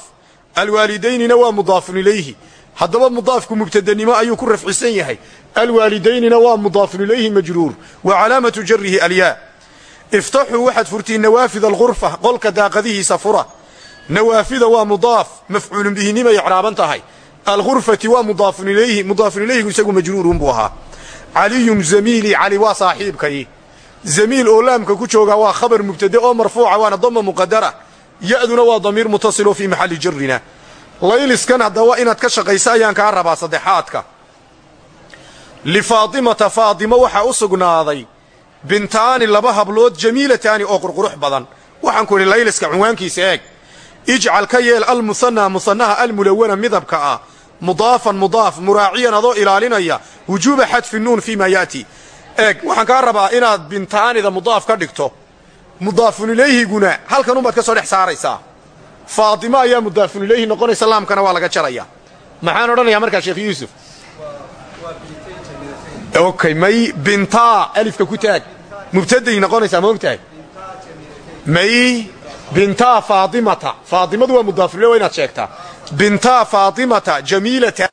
Alwaalidaynina waa mudaafun ilayhi. Haddaba mudaafku mubtadenimo ayuu ku rafcisan yahay. Alwaalidaynina waa mudaafun ilayhi iftaxuu waxaad furtiin nawaafid alghurfa qolka daaqadihiisa fura nawaafida waa mudaaf mafcuulun bihinimay icraaban tahay alghurfati waa mudaafun ilayhi mudaafun ilayhigu isagu majruurun buu ahaa caliyun zamiili cali waa saaxiibkay zamiil oo laamka ku jooga waa khabar mubtade oo marfuuca waana dama muqadara ya'duna waa damiir mutasiloo fii maxalli jarrina layliskan haddaba inaad ka shaqaysa ayaan bintaani laba hablood jamiilataani oo qurqurux badan. Waxaan ku idhi layliska cunwaankiisa eeg. Ijcal ka yeel almusanaa musanaha almulawana midabka ah. Mudaafan mudaaf muraaciyan adoo ilaalinaya. Wujuuba xadfi nuun fii maa ya'ti eeg waxaan kaa rabaa inaad bintaanida mudaaf ka dhigto. Mudaafun ilayhiguna halkan unbaad ka soo dhex saaraysaa. Faatimo ayaa mudaafun ilayhi noqonaysa laamkana waa laga jaraya. Maxaan odhanayaa markaa sheekh yuusuf? Okay may bintaa alifka ku taag mubtaday noqonaysaa ma og tahay may bintaa faatimata faatimadu waa mudaafun waa inaad sheegtaa bintaa faatimata jamiilata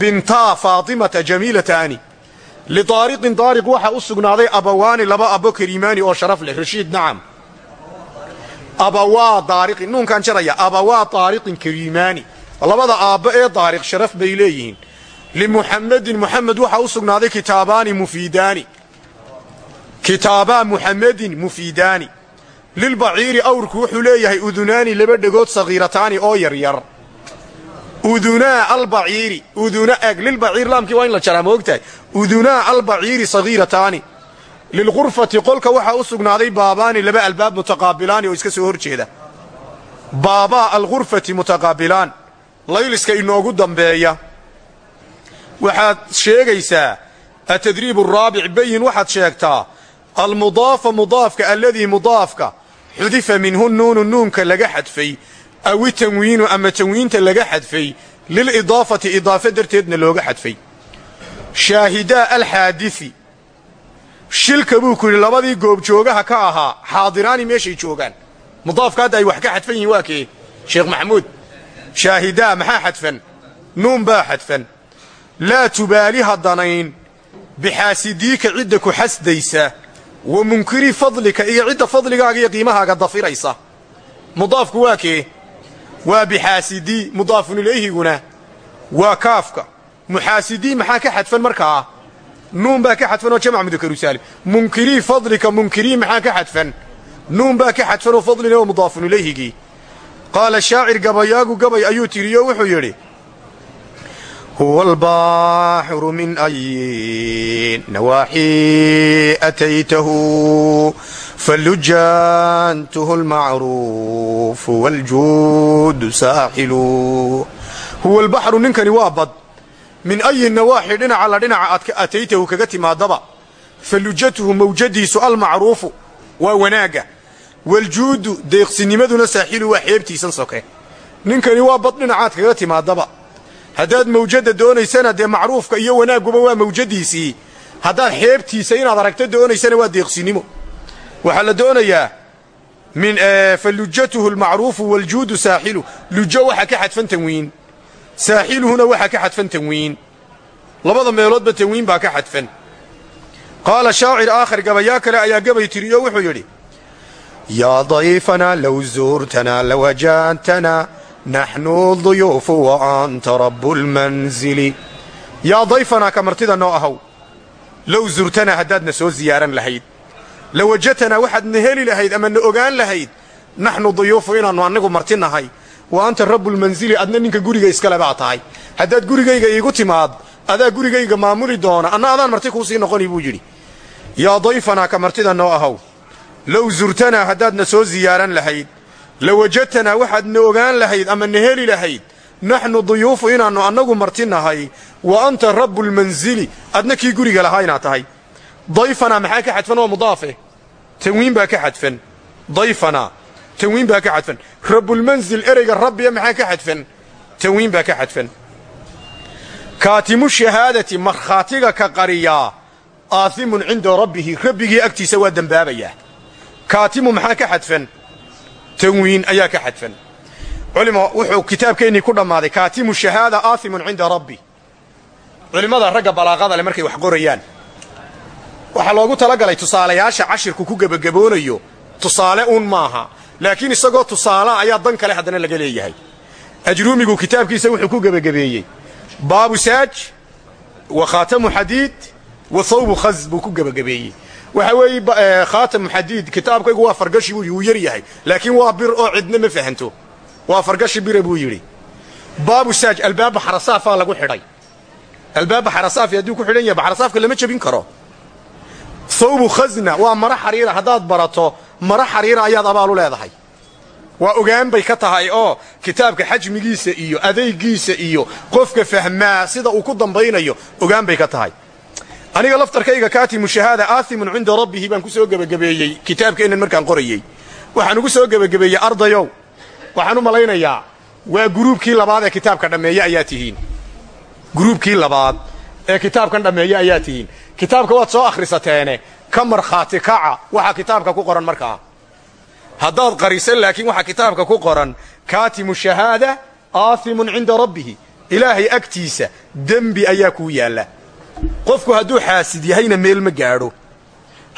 bintaa faatimata jamiilataani lidaariqin daariq waxaa u sugnaaday abawaani laba abo kariimaani oo sharaf leh rashiid nacam abawaa daariqin nuunkaan jaraya abawaa daariqin kariimaani labada aabbo ee daariq sharaf bay leeyihiin limuxamedin muxamed waxaa u sugnaaday kitaabaani mufiidaani kitaabaa muxamedin mufiidaani lilbaciiri awrku wuxuu leeyahay udunaani laba dhegood sagiirataani oo yaryar. Udunaa albaciiri uduna eg. Lilbaciir laamkii waa in la jaraa ma ogtahay? Udunaa albaciiri sagiirataani. Lilqurfati qolka waxaa u sugnaaday baabaani laba albaab mutaqaabilaani oo iska soo hor jeeda baabaa alqurfati mutaqaabilaan. Layliska inoogu dambeeya. Waxaad sheegaysaa atadriib araabic bayin waxaad sheegtaa almudaafa mudaafka alladii mudaafka xudifa minhu nuunu nuunka laga xadfay aw itanwiinu ama tanwiinta laga xadfay lilidaafati idaafe darteedna looga xadfay. Shaahidaa alxaadisi shilka buu ku yidhi labadii goobjoogaha ka ahaa xaadiraani meeshay joogaan. Mudaafka hadda ay wax ka xadfan yihiin waa kee sheekh maxamuud? Shaahidaa maxaa xadfan? Nuun baa xadfan. Laa tubaali haddanayn bixaasidiika cidda ku xasdaysa wa munkiri fadlika iyo cidda fadligaaga iyo qiimahaaga dafiraysa. Mudaafku waa kee? Waa bixaasidii mudaafun ilayhiguna. Waa kaafka. Muxaasidii maxaa ka xadfan markaa? Nuun baa ka xadfan oo jamc mudakaru saalim munkirii fadlika munkirii maxaa ka xadfan? Nuun baa ka xadfan oo fadlina oo mudaafun ilayhigii qaala shaacir gabayaagu gabay ayuu tiriyo wuxuu yidhi huwa albaaxiru min ayi nawaaxi ataytahu falujaantuhu lmacruufu waaljuudu saaxilu huwa albaxru ninkani waa bad min ayi nawaaxi dhinaca la dhinaca aad ataytahu kaga timaadaba falujatuhu mawjadiisu almacruufu waa wanaagga waljuudu deeqsinimaduna saaxilu waa xeebtiisan soke ninkani waa bad dhinacaad kaga timaadaba haddaad mawjadda doonaysana dee macruufka iyo wanaagguba waa mawjadiisii haddaad xeebtiisa inaad aragto doonaysana waa deeqsinimo. Waxaa la doonayaa min falujatuhu almacruufu waljuudu saaxilu. Lujo waxaa ka xadfan tanwiin saaxiluhuna waxaa ka xadfan tanwiin labada meeloodba tanwiin baa ka xadfan. Qaala shaacir aakhar gabayaa kale ayaa gabay tiriyo wuxuu yidhi yaa dayfanaa low zuurtanaa lawajaadtanaa naxnu duyuufu wa anta rabu lmanzili yaa dayfanaa ka martida noo ahaw low zurtanaa haddaadna soo ziyaaran lahayd lawajadtanaa waxaadna heli lahayd ama na ogaan lahayd naxnu duyuufu inaannu annigu marti nahay wa anta rabbulmanzili adna ninka guriga iskale baa tahay haddaad gurigayga iigu timaad adaa gurigayga maamuli doona anna adaan marti kuu sii noqoni buu yidhi yaa dayfanaa ka martida noo ahaw low zurtanaa haddaadna soo ziyaaran lahayd lawajadtanaa waxaadna ogaan lahayd ama na heli lahayd naxnu duyuufu inaannu annagu marti nahay wa anta rabbulmanzili adna kii guriga lahaa inaad tahay dayfanaa maxaa ka xadfan oo mudaafe tanwiin baa ka xadfan dayfanaa tanwiin baa ka xadfan rabbulmanzil ereyga rabbiya maxaa ka xadfan tanwiin baa ka xadfan kaatimu shahaadati markhaatiga ka qariyaa aaimun cinda rabbihi rabbigii agtiisa waa dembaabayaa kaatimu maxaa ka xadfan tanwiin ayaa ka xadfan. Culimo wuxuu kitaabkeennii ku dhammaaday kaatimu shahaada aaimun cinda rabbi. Culimmada ragga balaaqada leh markay wax qorayaan. Waxaa loogu talagalay tusaalayaasha cashirku ku gebagaboonayo tusaale uun maaha. Laakiin isagoo tusaala ayaa dan kale haddana laga leeyahay. Ajruumigu kitaabkiisa wuxuu ku gebagabeeyey baabu saaj wa khaatamu xadiid wa thawbu khaz buu ku gebagabeeyey waxa weeye khaatamu xadiid kitaabkaygu waa fargashi buu wuu yar yahay. Laakiin waa bir oo cidna ma fahanto. Waa fargashi bira buu yidhi. Baabu saaj albaaba xarasaafaa lagu xidhay. Albaaba xarasaafi hadduu ku xidhan yahay baxarasaafka lama jebin karo. Thawbu khazna waa maro xariira haddaad barato maro xariira ayaad abaalu leedahay. Waa ogaan bay ka tahay oo kitaabka xajmigiisa iyo adaygiisa iyo qofka fahmaa sida uu ku dambaynayo ogaan bay ka tahay aniga laftarkayga kaatimu shahaada aaimun cinda rabbihi baan ku soo gebagabeeyey kitaabkeennan markaan qorayey. Waxaan ugu soo gebagabeeyey ardayow. Waxaan u malaynayaa waa guruubkii labaad ee kitaabka dhammeeye ayaa tihiin. Guruubkii labaad ee kitaabkan dhammeeye ayaa tihiin. Kitaabka waad soo akhrisateene ka markhaati waxaa kitaabka ku qoran markaa. Haddaad qarisan laakiin waxaa kitaabka ku qoran kaatimu shahaada aaimun cinda rabbihi. Ilaahay agtiisa dembi ayaa kuu yaalla qofku hadduu xaasid yahayna meel ma gaadho.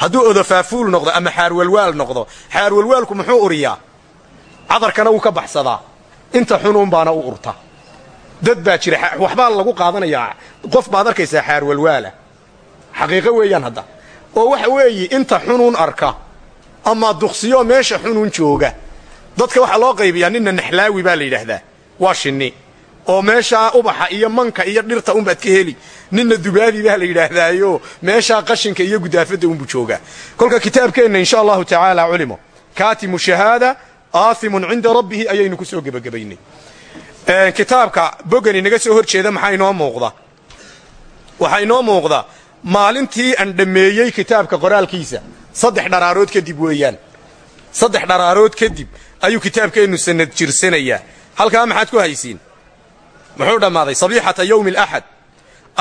Hadduu odofaafuul noqdo ama xaarwalwaal noqdo xaarwalwaalku muxuu uriyaa? Cadarkana wuu ka baxsadaa. Inta xunuunbaana u urta. Dad baa jira waxbaa lagu qaadanayaa. Qof baad arkaysaa xaarwalwaala. Xaqiiqo weeyaan hadda. Oo waxa weeye inta xunuun arka ama duqsiyo meesha xunuun jooga dadka waxaa loo qaybiyaa ninna naxlaawi baa la yidhaahdaa. Waa shinni oo meeshaa ubaxa iyo manka iyo dhirta unbaad ka heli. Ninna dubaadi baa la yidhaahdaayo meeshaa qashinka iyo gudaafadda unbu joogaa. Kolka kitaabkeenna insha allahu tacaala culimo. Kaatimu shahaada aathimun cinda rabbihi ayaynu ku soo gebagabaynay. Kitaabka bogani naga soo hor jeeda maxaa inoo muuqda? Waxaa inoo muuqda maalintii aan dhammeeyey kitaabka qoraalkiisa. Saddex dharaarood kadib weeyaan. Saddex dharaarood kadib ayuu kitaabkeennu sanad jirsanayaa. Halkaa maxaad ku haysiin muxuu dhammaaday? Sabiixata yowmi alaxad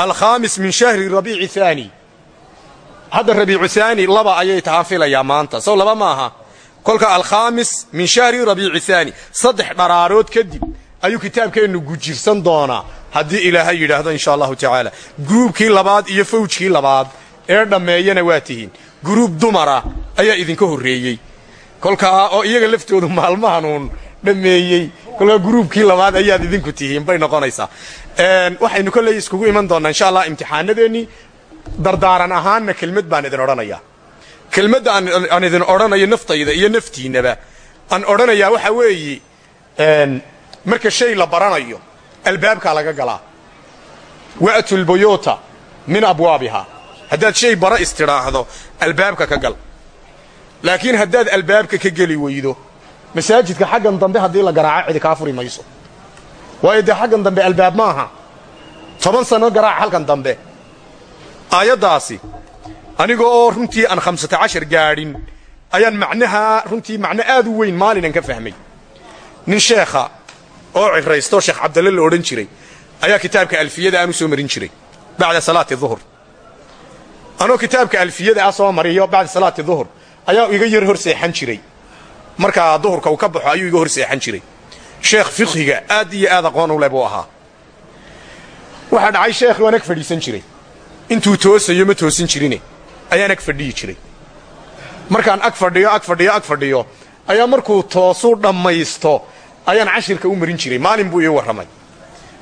alkhaamis min shahri rabiici haani hadda rabiicu haani laba ayay tahaan filayaa maanta. Sow laba maaha kolka alkhaamis min shahri rabiici haani saddex dharaarood kadib ayuu kitaabkeennu gujirsan doonaa. Haddii ilaahay yidhaahdo insha allahu tacaala guruubkii labaad iyo fawjkii labaad ee dhammeeyana waa tihiin. Guruub dumara ayaa idinka horreeyey. Kolkaa oo iyaga laftoodu maalmahanuun dhammeeyey. Kolkaa guruubkii labaad ayaad idinku tihiin bay noqonaysaa. Waxaynu kolley iskugu iman doonnaa insha allah imtixaanadeennii dardaaran ahaanna kelmad baan idin odhanayaa. Kelmadda aan idin odhanayo naftayda iyo naftiinnaba. Aan odhanayaa waxa weeye marka shay la baranayo albaabkaa laga galaa. Wa'tu lbuyuuta min abwaabihaa. Haddaad shay bara istidhaahdo albaabka ka gal. Laakiin haddaad albaabka ka geli weydo masaajidka xaggan dambe haddii la garaaco cidi kaa furi mayso. Waayo dee xaggan dambe albaab ma aha. Toban sanno garaac halkan dambe. Aayaddaasi aniga oo runtii aan khamsata cashar gaadhin ayaan macnaha runtii macno aad u weyn maalinan ka fahmay. Nin sheekha oo ciraysto sheekh cabdalle la odhan jiray ayaa kitaabka alfiyada aan soo marin jiray bacda salaati duhur. Anoo kitaabka alfiyada ah soo mariyo bacda salaati duhur ayaa iga yar hor seexan jiray markaa duhurka uu ka baxo ayuu iga hor seexan jiray. Sheekh fiqhiga aad iyo aad aqoon u leh buu ahaa. Waxaa dhacay sheekhi waan ag fadhiisan jiray. Intuu toosayo ma toosin jirine ayaan ag fadhiyi jiray. Markaan ag fadhiyo ag fadhiyo ag fadhiyo ayaa markuu toosu dhammaysto ayaan cashirka u marin jiray maalin buu ii warramay.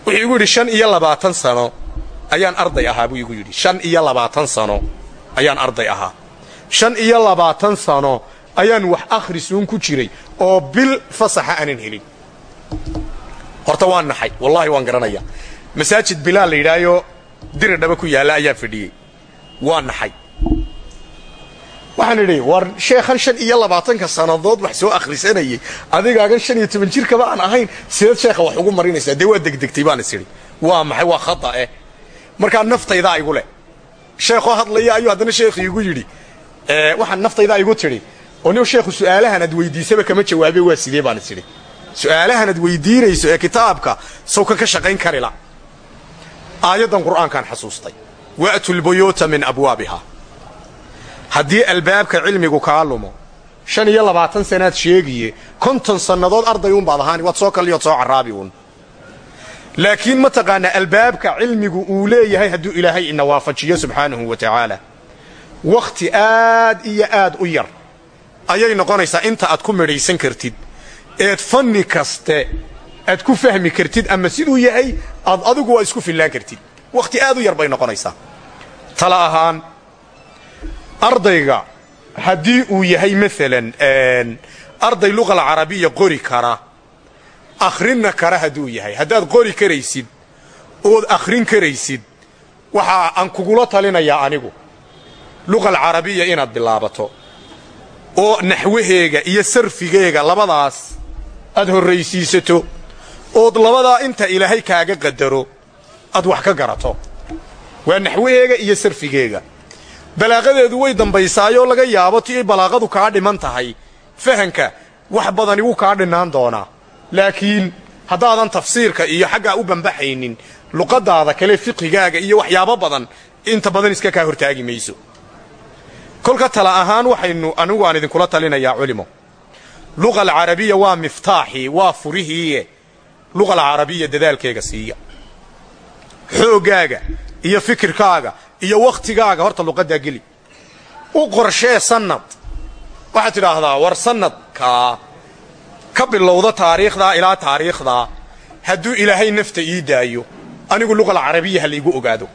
Wuxuu igu yidhi shan iyo labaatan sano ayaan arday ahaa buu igu yidhi. Shan iyo labaatan sano ayaan arday ahaa. Shan iyo labaatan sano ayaan wax akhrisuun ku jiray oo bil fasaxa aanan helin. Horta waan naxay wallaahi waan garanaya. Masaajid bilaal la yidhaayo diri dhaba ku yaalla ayaa fadhiyey. Waa naxay. Waxaan idhi war sheekhan shan iyo labaatanka sannadood wax soo akhrisanayay. Adigaagan shan iyo toban jirkaba aan ahayn sideed sheekha wax ugu marinaysaa. Dee waa degdegtay baan is idhi. Waa maxay? Waa khata eh? Markaa naftaydaa igu leh. Sheekoo hadlaya ayuu haddana sheekhi igu yidhi. Waxaan naftaydaa igu tidhi oo nin sheekhu su'aalahan ad weydiisaba kama jawaabe waa sidee baan is idhi su'aalahan ad weydiinayso ee kitaabka sawka ka shaqayn karila. Aayaddan qur'aankaan xasuustay. Wa'tu lbuyuuta min abwaabiha haddii albaabka cilmigu kaa lumo shan iyo labaatan sanaad sheegiye konton sannadood arday uunbaad ahaani waad soo kalliyood soo carraabi uun. Laakiin ma taqaanaa albaabka cilmigu uu leeyahay hadduu ilaahay ina waafajiyo subxaanahu wa tacaala wakhti aad iyo aad u yar ayay noqonaysaa inta aad ku midhaysan kartid. Eed fanni kaste aad ku fahmi kartid ama siduu yahay aad adigu waa isku fillaan kartid. Wakhti aad u yar bay noqonaysaa. Tala ahaan ardayga haddii uu yahay maalan arday luqal carabiya qori kara akhrinna kara hadduu yahay. Haddaad qori karaysid ood akhrin karaysid waxa aan kugula talinayaa anigu. Luqal carabiya inaad bilaabato oo naxwaheega iyo sarfigeega labadaas aad horraysiisato ood labadaa inta ilaahay kaaga qadaro aad wax ka garato. Waa naxwaheega iyo sarfigeega. Balaaqadeedu way dambaysaayoo laga yaabo ti ay balaaqadu kaa dhiman tahay. Fahanka wax badani wuu kaa dhinnaan doonaa. Laakiin haddaadan tafsiirka iyo xaggaa u bambaxaynin luqadaada kale fiqhigaaga iyo waxyaabo badan inta badan iska kaa hortaagi mayso kolka tala ahaan waxaynu anigu aan idinkula talinayaa culimo. Luqa alcarabiya waa miftaaxii waa furihiiye. Luqa alcarabiya dadaalkeega siiya. Xooggaaga iyo fikirkaaga iyo wakhtigaaga horta luqaddaa geli. U qorshee sannad. Waxaad tidhaahdaa war sannadkaa ka bilowdo taariikhdaa ilaa taariikhdaa hadduu ilaahay nafta ii daayo anigu luqal carabiya ha laygu ogaado.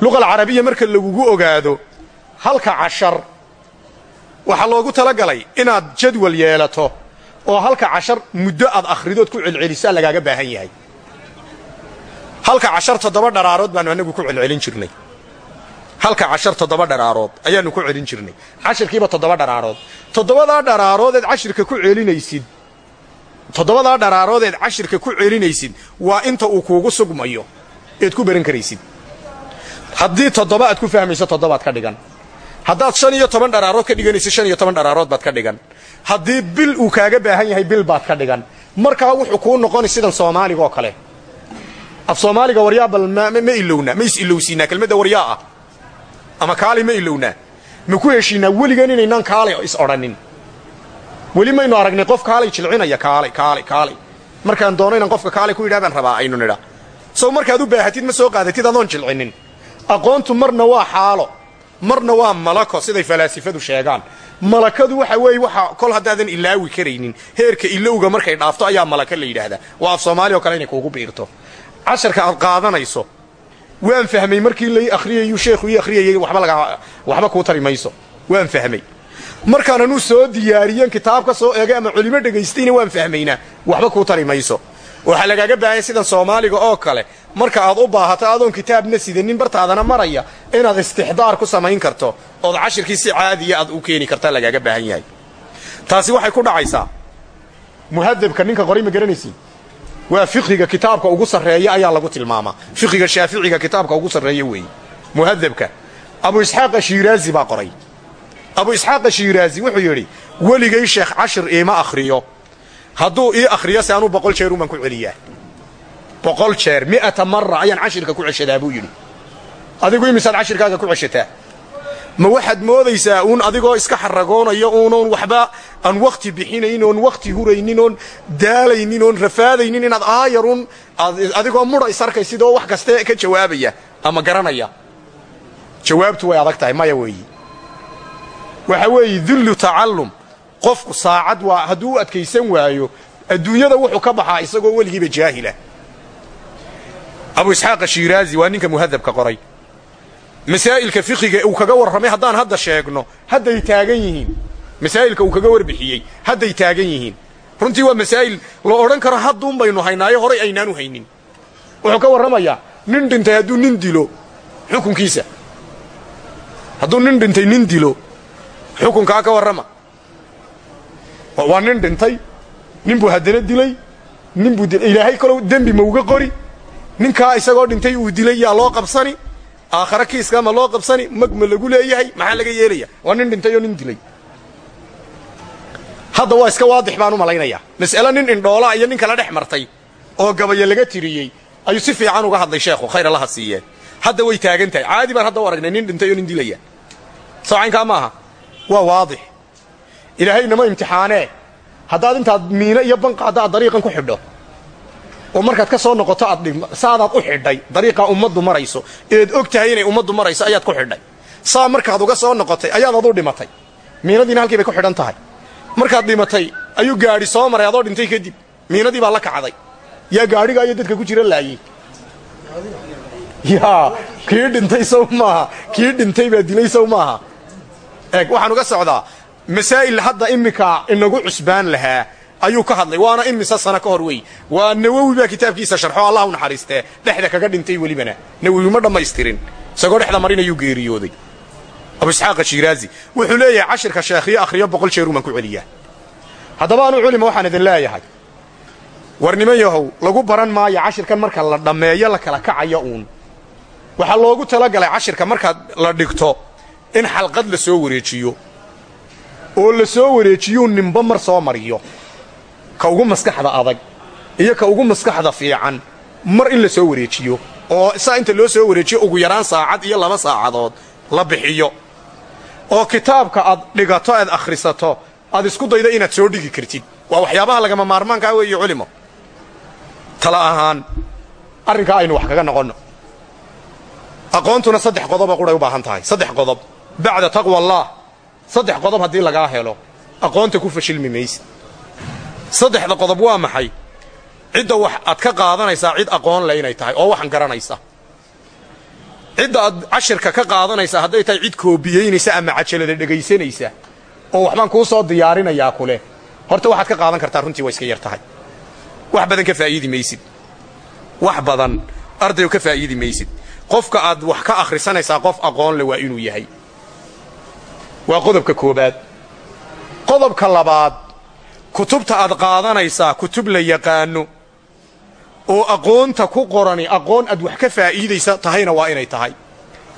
Luqal carabiya marka lagugu ogaado halka cashar. Waxaa loogu talagalay inaad jadwal yeelato oo halka cashar muddo aad akhridood ku celcelisaa lagaaga baahan yahay. Halka cashar toddoba dharaarood baanu anagu ku celcelin jirnay. Halka cashar toddoba dharaarood ayaannu ku celin jirnay. Cashirkiiba toddoba dharaarood. Toddobadaa dharaarood eed cashirka ku celinaysid. Toddobadaa dharaarood eed cashirka ku celinaysid waa inta uu kuugu sugmayo eed ku baran karaysid. Haddii toddoba aad ku fahmayso toddobaad ka dhigan haddaad shan iyo toban dharaarood ka dhiganaysid shan dharaarood baad ka dhigan. Haddii bil uu kaaga baahan yahay bil baad ka dhigan. Markaa wuxuu kuu noqoni sidan soomaaliga oo kale. Af soomaaliga waryaa bal ma ilowna ma is ilowsiinaa kelmadda waryaa ah. Ama kaali ma ilownaa ma ku heshiinaa weligan inaynaan kaalay is odhanin. Weli maynu aragnay qof kaalay jilcinaya kaalay kaalay kaalay markaan doono inaan qofka kaalay ku yidhah rabaa aynu nidha. Sow markaad u baahatid ma soo qaadatid adoon jilcinin. Aqoontu marna waa xaalo marna waa malako siday falaasifadu sheegaan. Malakadu waxa weeye waxa kol haddaadan ilaawi karaynin heerka ilowga markay dhaafto ayaa malaka la yidhaahdaa. Waa af soomaali oo kale inay kuugu biirto. Casharka aad qaadanayso waan fahmay markii lai akhriyayuu sheekhu ii akhriyayay waxba laga waxba kuu tari mayso. Waan fahmay. Markaan anuu soo diyaariyen kitaab ka soo eegay ama culimo dhegaystayna waan fahmaynaa waxba kuu tari mayso waxaa lagaaga baahanya sidan soomaaliga oo kale. Marka aad u baahato adoon kitaabna sidanin bartaadana maraya inaad istixdaar ku samayn karto. Ood cashirkii si caadiya aad u keeni kartaa lagaaga baahan yahay. Taasi waxay ku dhacaysaa. Muhadabka ninka qoray ma garanaysiin waa fiqhiga kitaabka ugu sarreeya ayaa lagu tilmaamaa. Fiqhiga shaaficiga kitaabka ugu sarreeya weeye muhadabka abu isxaaq ashiiraazi baa qoray. Abu isxaaq ashiiraazi wuxuu yidhi weligay sheekh cashir iima akhriyo hadduu ii akhriyo se anuu boqol jeer umaan ku celiyaa. Boqol jeer mi'ata mara ayaan cashirka ku ceshadaa buu yidhi. Adigu imisaad cashirkaaga ku ceshataa. Ma waxaad moodaysaa uun adigoo iska xaragoonayo uunoon waxba aan wakhti bixinayn oon wakhti huraynin oon daalaynin oon rafaadaynin inaad aayarun adigoo mudha isarkay sidoo wax kaste ka jawaabaya ama garanaya. Jawaabtu way adag tahay maya weeyi. Waxa weeye dullu tacallum qofku saacad waa hadduu u adkaysan waayo adduunyada wuxuu ka baxaa isagoo weligiiba jaahila abu isxaaq ashiiraazi waa ninka muhadabka qoray. Masaa'ilka fiqiga uu kaga warramay haddaan hadda sheegno hadday taagan yihiin. Masaa'ilka uu kaga warbixiyey hadday taagan yihiin. Runtii waa masaa'il la odhan karo hadduun baynu haynaayo horay aynaanu haynin. Wuxuu ka warramayaa nin dhintay hadduu nin dilo xukunkiisa. Hadduu nin dhintay nin dilo xukunkaa ka warrama waa nin dhintay nin buu haddana dilay nin buu ilaahay kalow dembi ma uga qori. Ninkaa isagoo dhintay uu dilay yaa loo qabsani aakhare kiiska ma loo qabsani mag ma lagu leeyahay maxaa laga yeelaya? Waa nin dhintay oo nin dilay. Hadda waa iska waadix baan u malaynayaa. Mas'ale nin indhoolaa iyo nin kala dhex martay oo gabayo laga tiriyey ayuu si fiican uga hadlay sheekhu khayr allaha siiyee. Hadda way taagan tahay. Caadi baan hadda u aragnay nin dhintay oo nin dilaya. Soo maaha? Waa waadix ilaahaynama imtixaanee haddaad intaad miino iyo banqaadda aad dariiqan ku xidho oo markaad ka soo noqoto aad saadaad u xidhay dariiqaa ummaddu marayso eed og inay ummaddu marayso ayaad ku xidhay. Saa markaad uga soo noqotay ayaad adu dhimatay. Miinadiina halkii bay ku xidhan tahay. Markaad dhimatay ayuu gaadhi soo maray adoo dhintay kadib. Miinadii baa la kacday. Yaa gaadhiga iyo dadka ku jira laayey yaa kii dhintay maaha kii baa dilay sow maaha. Eeg waxaan uga socdaa masaa'il hadda iminka inagu cusbaan lahaa ayuu ka hadlay. Waana imise sano ka hor wey waa nawowi baa kitaabkiisa sharxo allah u naxariistee dhexda kaga dhintay welibana. Nawowi ma dhammaystirin. Isagoo dhexda marin ayuu geeriyooday. Abu isxaaqa shiiraazi wuxuu leeyahay cashirka sheekhiyo akhriyo boqol jeer uman ku celiyaa. Haddaba anu culima waxaan idin leeyahay. War niman yahow lagu baran maayo cashirkan marka la dhammeeyo la kala kacayo uun. Waxaa loogu talagalay cashirka markaad la dhigto in xalqad la soo wareejiyo oo la soo wareejiyuu ninba mar soo mariyo. Ka ugu maskaxda adag iyo ka ugu maskaxda fiican mar in la soo wareejiyo oo saa inta loo soo wareejiyo ugu yaraan saacad iyo laba saacadood la bixiyo. Oo kitaabka aad dhigato aad akhrisato aad isku daydo inaad soo dhigi kartid. Waa waxyaabaha lagama maarmaankaa weeye culimo. Tala ahaan arrinkaa aynu wax kaga noqonno. Aqoontuna saddex qodoba quray u baahan tahay. Saddex qodob. Bacda taqwa allah saddex qodob haddii lagaa helo aqoonta ku fashilmi maysid saddexda qodob waa maxay? Cidda wax aad ka qaadanaysaa cid aqoon le inay tahay oo waxan garanaysa cidda aad cashirka ka qaadanaysaa hadday tahay cid koobiyeynaysa ama cajalada dhegaysanaysa oo waxbaan kuu soo diyaarinayaa kule horta waxaad ka qaadan kartaa runtii waa iska yar tahay. Wax badan ka faa'iidi maysid. Wax badan ardayo ka faa'iidi maysid. Qofka aad wax ka akhrisanaysaa qof aqoon leh waa inuu yahay waa qodobka koobaad. Qodobka labaad kutubta aad qaadanaysaa kutub la yaqaano oo aqoonta ku qorani aqoon aad wax ka faa'iidaysa tahayna waa inay tahay.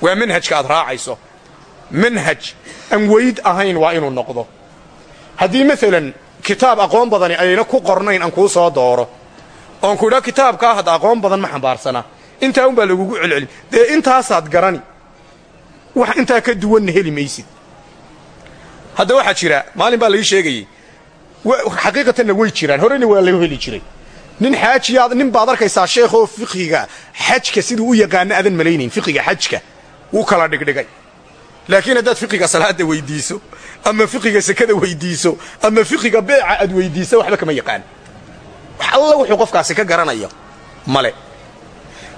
Waa manhajka aad raacayso. Manhaj aan weyd ahayn waa inuu noqdo. Haddii maalan kitaab aqoon badani ayna ku qornayn aan kuu soo dooro. Oon ku idhaa kitaabkaa aqoon badan ma xambaarsana. Intaa unbaa lagugu celcelin. Dee intaasaad garani wax intaa ka duwanna heli maysid hadda waxaa jira maalin baa lai sheegayey. Xaqiiqatanna way jiraan. Horena waa lagu heli jiray. Nin xaajiyaad nin baad arkaysaa sheekhoo fiqhiga xajka siduu u yaqaano aadan malaynayn fiqiga xajka. Wuu kala dhigdhigay. Laakiin haddaad fiqiga salaada weydiiso ama fiqiga sekada weydiiso ama fiqiga beeca aad weydiiso waxba kama yaqaan. Wax alla wuxuu qofkaasi ka garanayo. Male.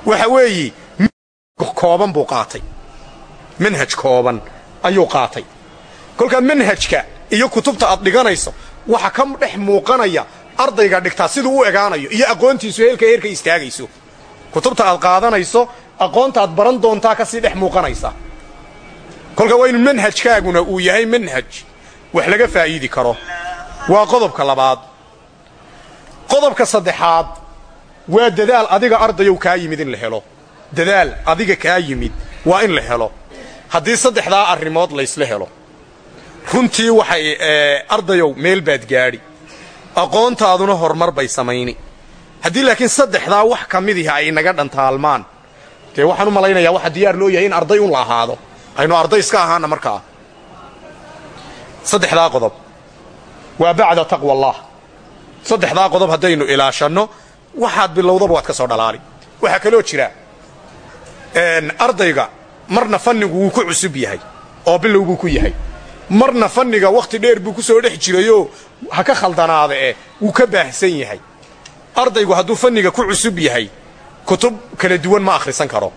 Waxa weeye kooban buu qaatay. Manhaj kooban ayuu qaatay kolkaa manhajka iyo kutubta aad dhiganayso waxa ka dhex muuqanaya ardayga dhigtaa siduu u egaanayo iyo aqoontiisu heelka heerka istaagayso. Kutubta aad qaadanayso aqoonta aad baran doontaa ka sii dhex muuqanaysa. Kolka waa inu manhajkaaguna uu yahay manhaj. Wax laga faa'iidi karo. Waa qodobka labaad. Qodobka saddexaad waa dadaal adiga ardayow kaa yimid in la helo. Dadaal adiga kaa yimid waa in la helo. Haddii saddexdaa arrimood laysla helo runtii waxay ardayow meel baad gaadhi. Aqoontaaduna horumar bay samayni. Haddii laakiin saddexdaa wax ka midihi ay naga dhantaalmaan. Dee waxaan u malaynayaa waxa diyaar loo yahay in arday un la ahaado. Aynu arday iska ahaana markaa. Saddexdaa qodob. Waa bacda taqwa allah saddexdaa qodob haddaynu ilaashanno waxaad bilowdaba waad ka soo dhalaali. Waxaa kaloo jira ardayga marna fannigu wuu ku cusub yahay oo bilow ku yahay marna fanniga wakhti dheer buu ku soo dhex jirayoo ha ka khaldanaada eh wuu ka baahsan yahay. Ardaygu hadduu fanniga ku cusub yahay kutub kala duwan ma akhrisan karo.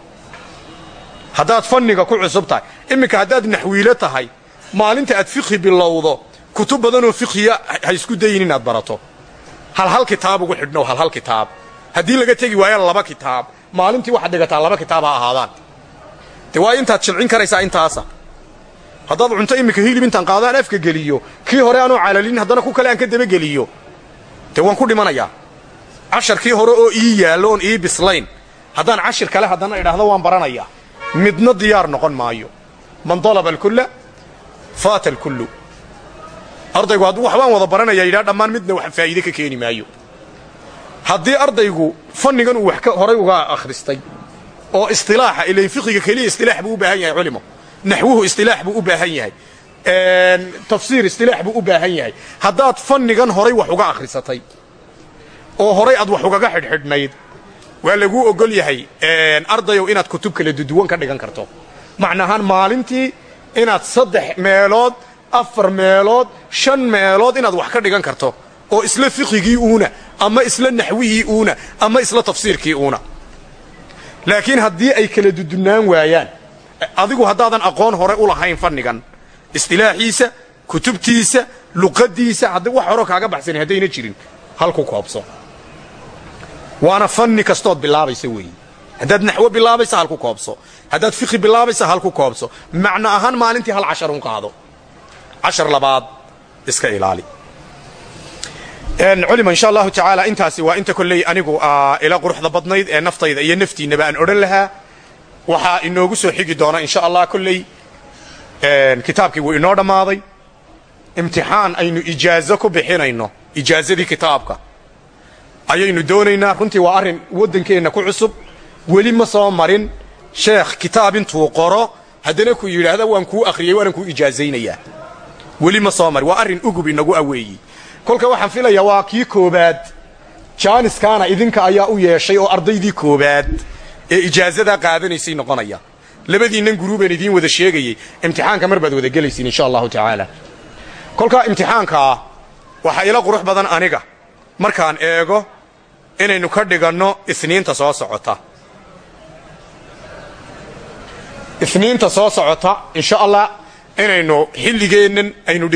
Haddaad fanniga ku cusub tahay iminka haddaad naxwiilo tahay maalinta aad fiqhi bilowdo kutub badanoo fiqhiya ha isku dayin inaad barato. Halhal kitaab ugu xidhnow halhal kitaab. Haddii laga tegi waayo laba kitaab maalintii waxaad dhigataa laba kitaab ha ahaadaan. Dee waa intaad jilcin karaysaa intaasa haddaad cunto iminka hilib intaan qaadaan afka geliyo kii hore aanoo calalin haddana ku kale aan ka dabageliyo dee waan ku dhimanayaa casharkii hore oo ii yaallo oon ii bislayn. Haddaan cashir kale haddana idhaahdo waan baranayaa midna diyaar noqon maayo. Man dalaba alkulla faata alkullu. Ardaygu hadduu waxbaan wada baranaya yidhaha dhammaan midna wax faa'iide ka keeni maayo. Haddii ardaygu fannigan uu wax horay uga akhristay oo istilaaxa ilayn fiqiga keliya istilaax buu baahan yahay culimo naxwuhu istilaax buu u baahan yahay. Tafsiir istilaax buu u baahan yahay. Haddaad fannigan horay wax uga akhrisatay oo horay aad wax ugaga xidhxidhnayd waa laguu ogol yahay ardayow inaad kutub kala duduwan ka dhigan karto. Macnaahaan maalintii inaad saddex meelood afar meelood shan meelood inaad wax ka dhigan karto oo isla fiqigii uuna ama isla naxwihii uuna ama isla tafsiirkii uuna. Laakiin haddii ay kala dudunaan waayaan adigu haddaadan aqoon hore u lahayn fannigan istilaaxiisa kutubtiisa luqadiisa haddii wax horo kaaga baxsani haddayna jirin halku koobso waana fanni kastood bilaabaysa weeye haddaad naxwo bilaabaysa halku koobso haddaad fiqi bilaabaysa halku koobso macno ahaan maalintii hal cashar un qaado. Cashar labaad iska ilaali. Culima insha allahu tacaala intaasi waa inta kolley anigu ila quruxda badnayd ee naftayda iyo naftiinnaba aan odhan lahaa waxaa inoogu soo xigi doona insha allah kolley kitaabkii wuu inoo dhammaaday. Imtixaan aynu ijaazo ku bixinayno ijaazadii kitaabka. Ayaynu doonaynaa runtii waa arrin waddankeenna ku cusub. Weli ma soo marin. Sheekh kitaab intuu qoro haddana ku yidhaahda waan kuu akhriyey waanan kuu ijaazaynayaa weli ma soo marin waa arrin ugub inagu aweeyi. Kolka waxaan filayaa waa kii koobaad jaaniskaana idinka ayaa u yeeshay oo ardaydii koobaad ee ijaazadaa qaadanaysay noqonaya. Labadiinnan guruubaan idiin wada sheegayey imtixaanka mar baad wada gelaysiin insha allahu tacaala. Kolkaa imtixaankaa waxaa ila qurux badan aniga. Markaan eego inaynu ka dhiganno isniinta soo socota. Isniinta soo socota insha allah inaynu xilligeennan aynu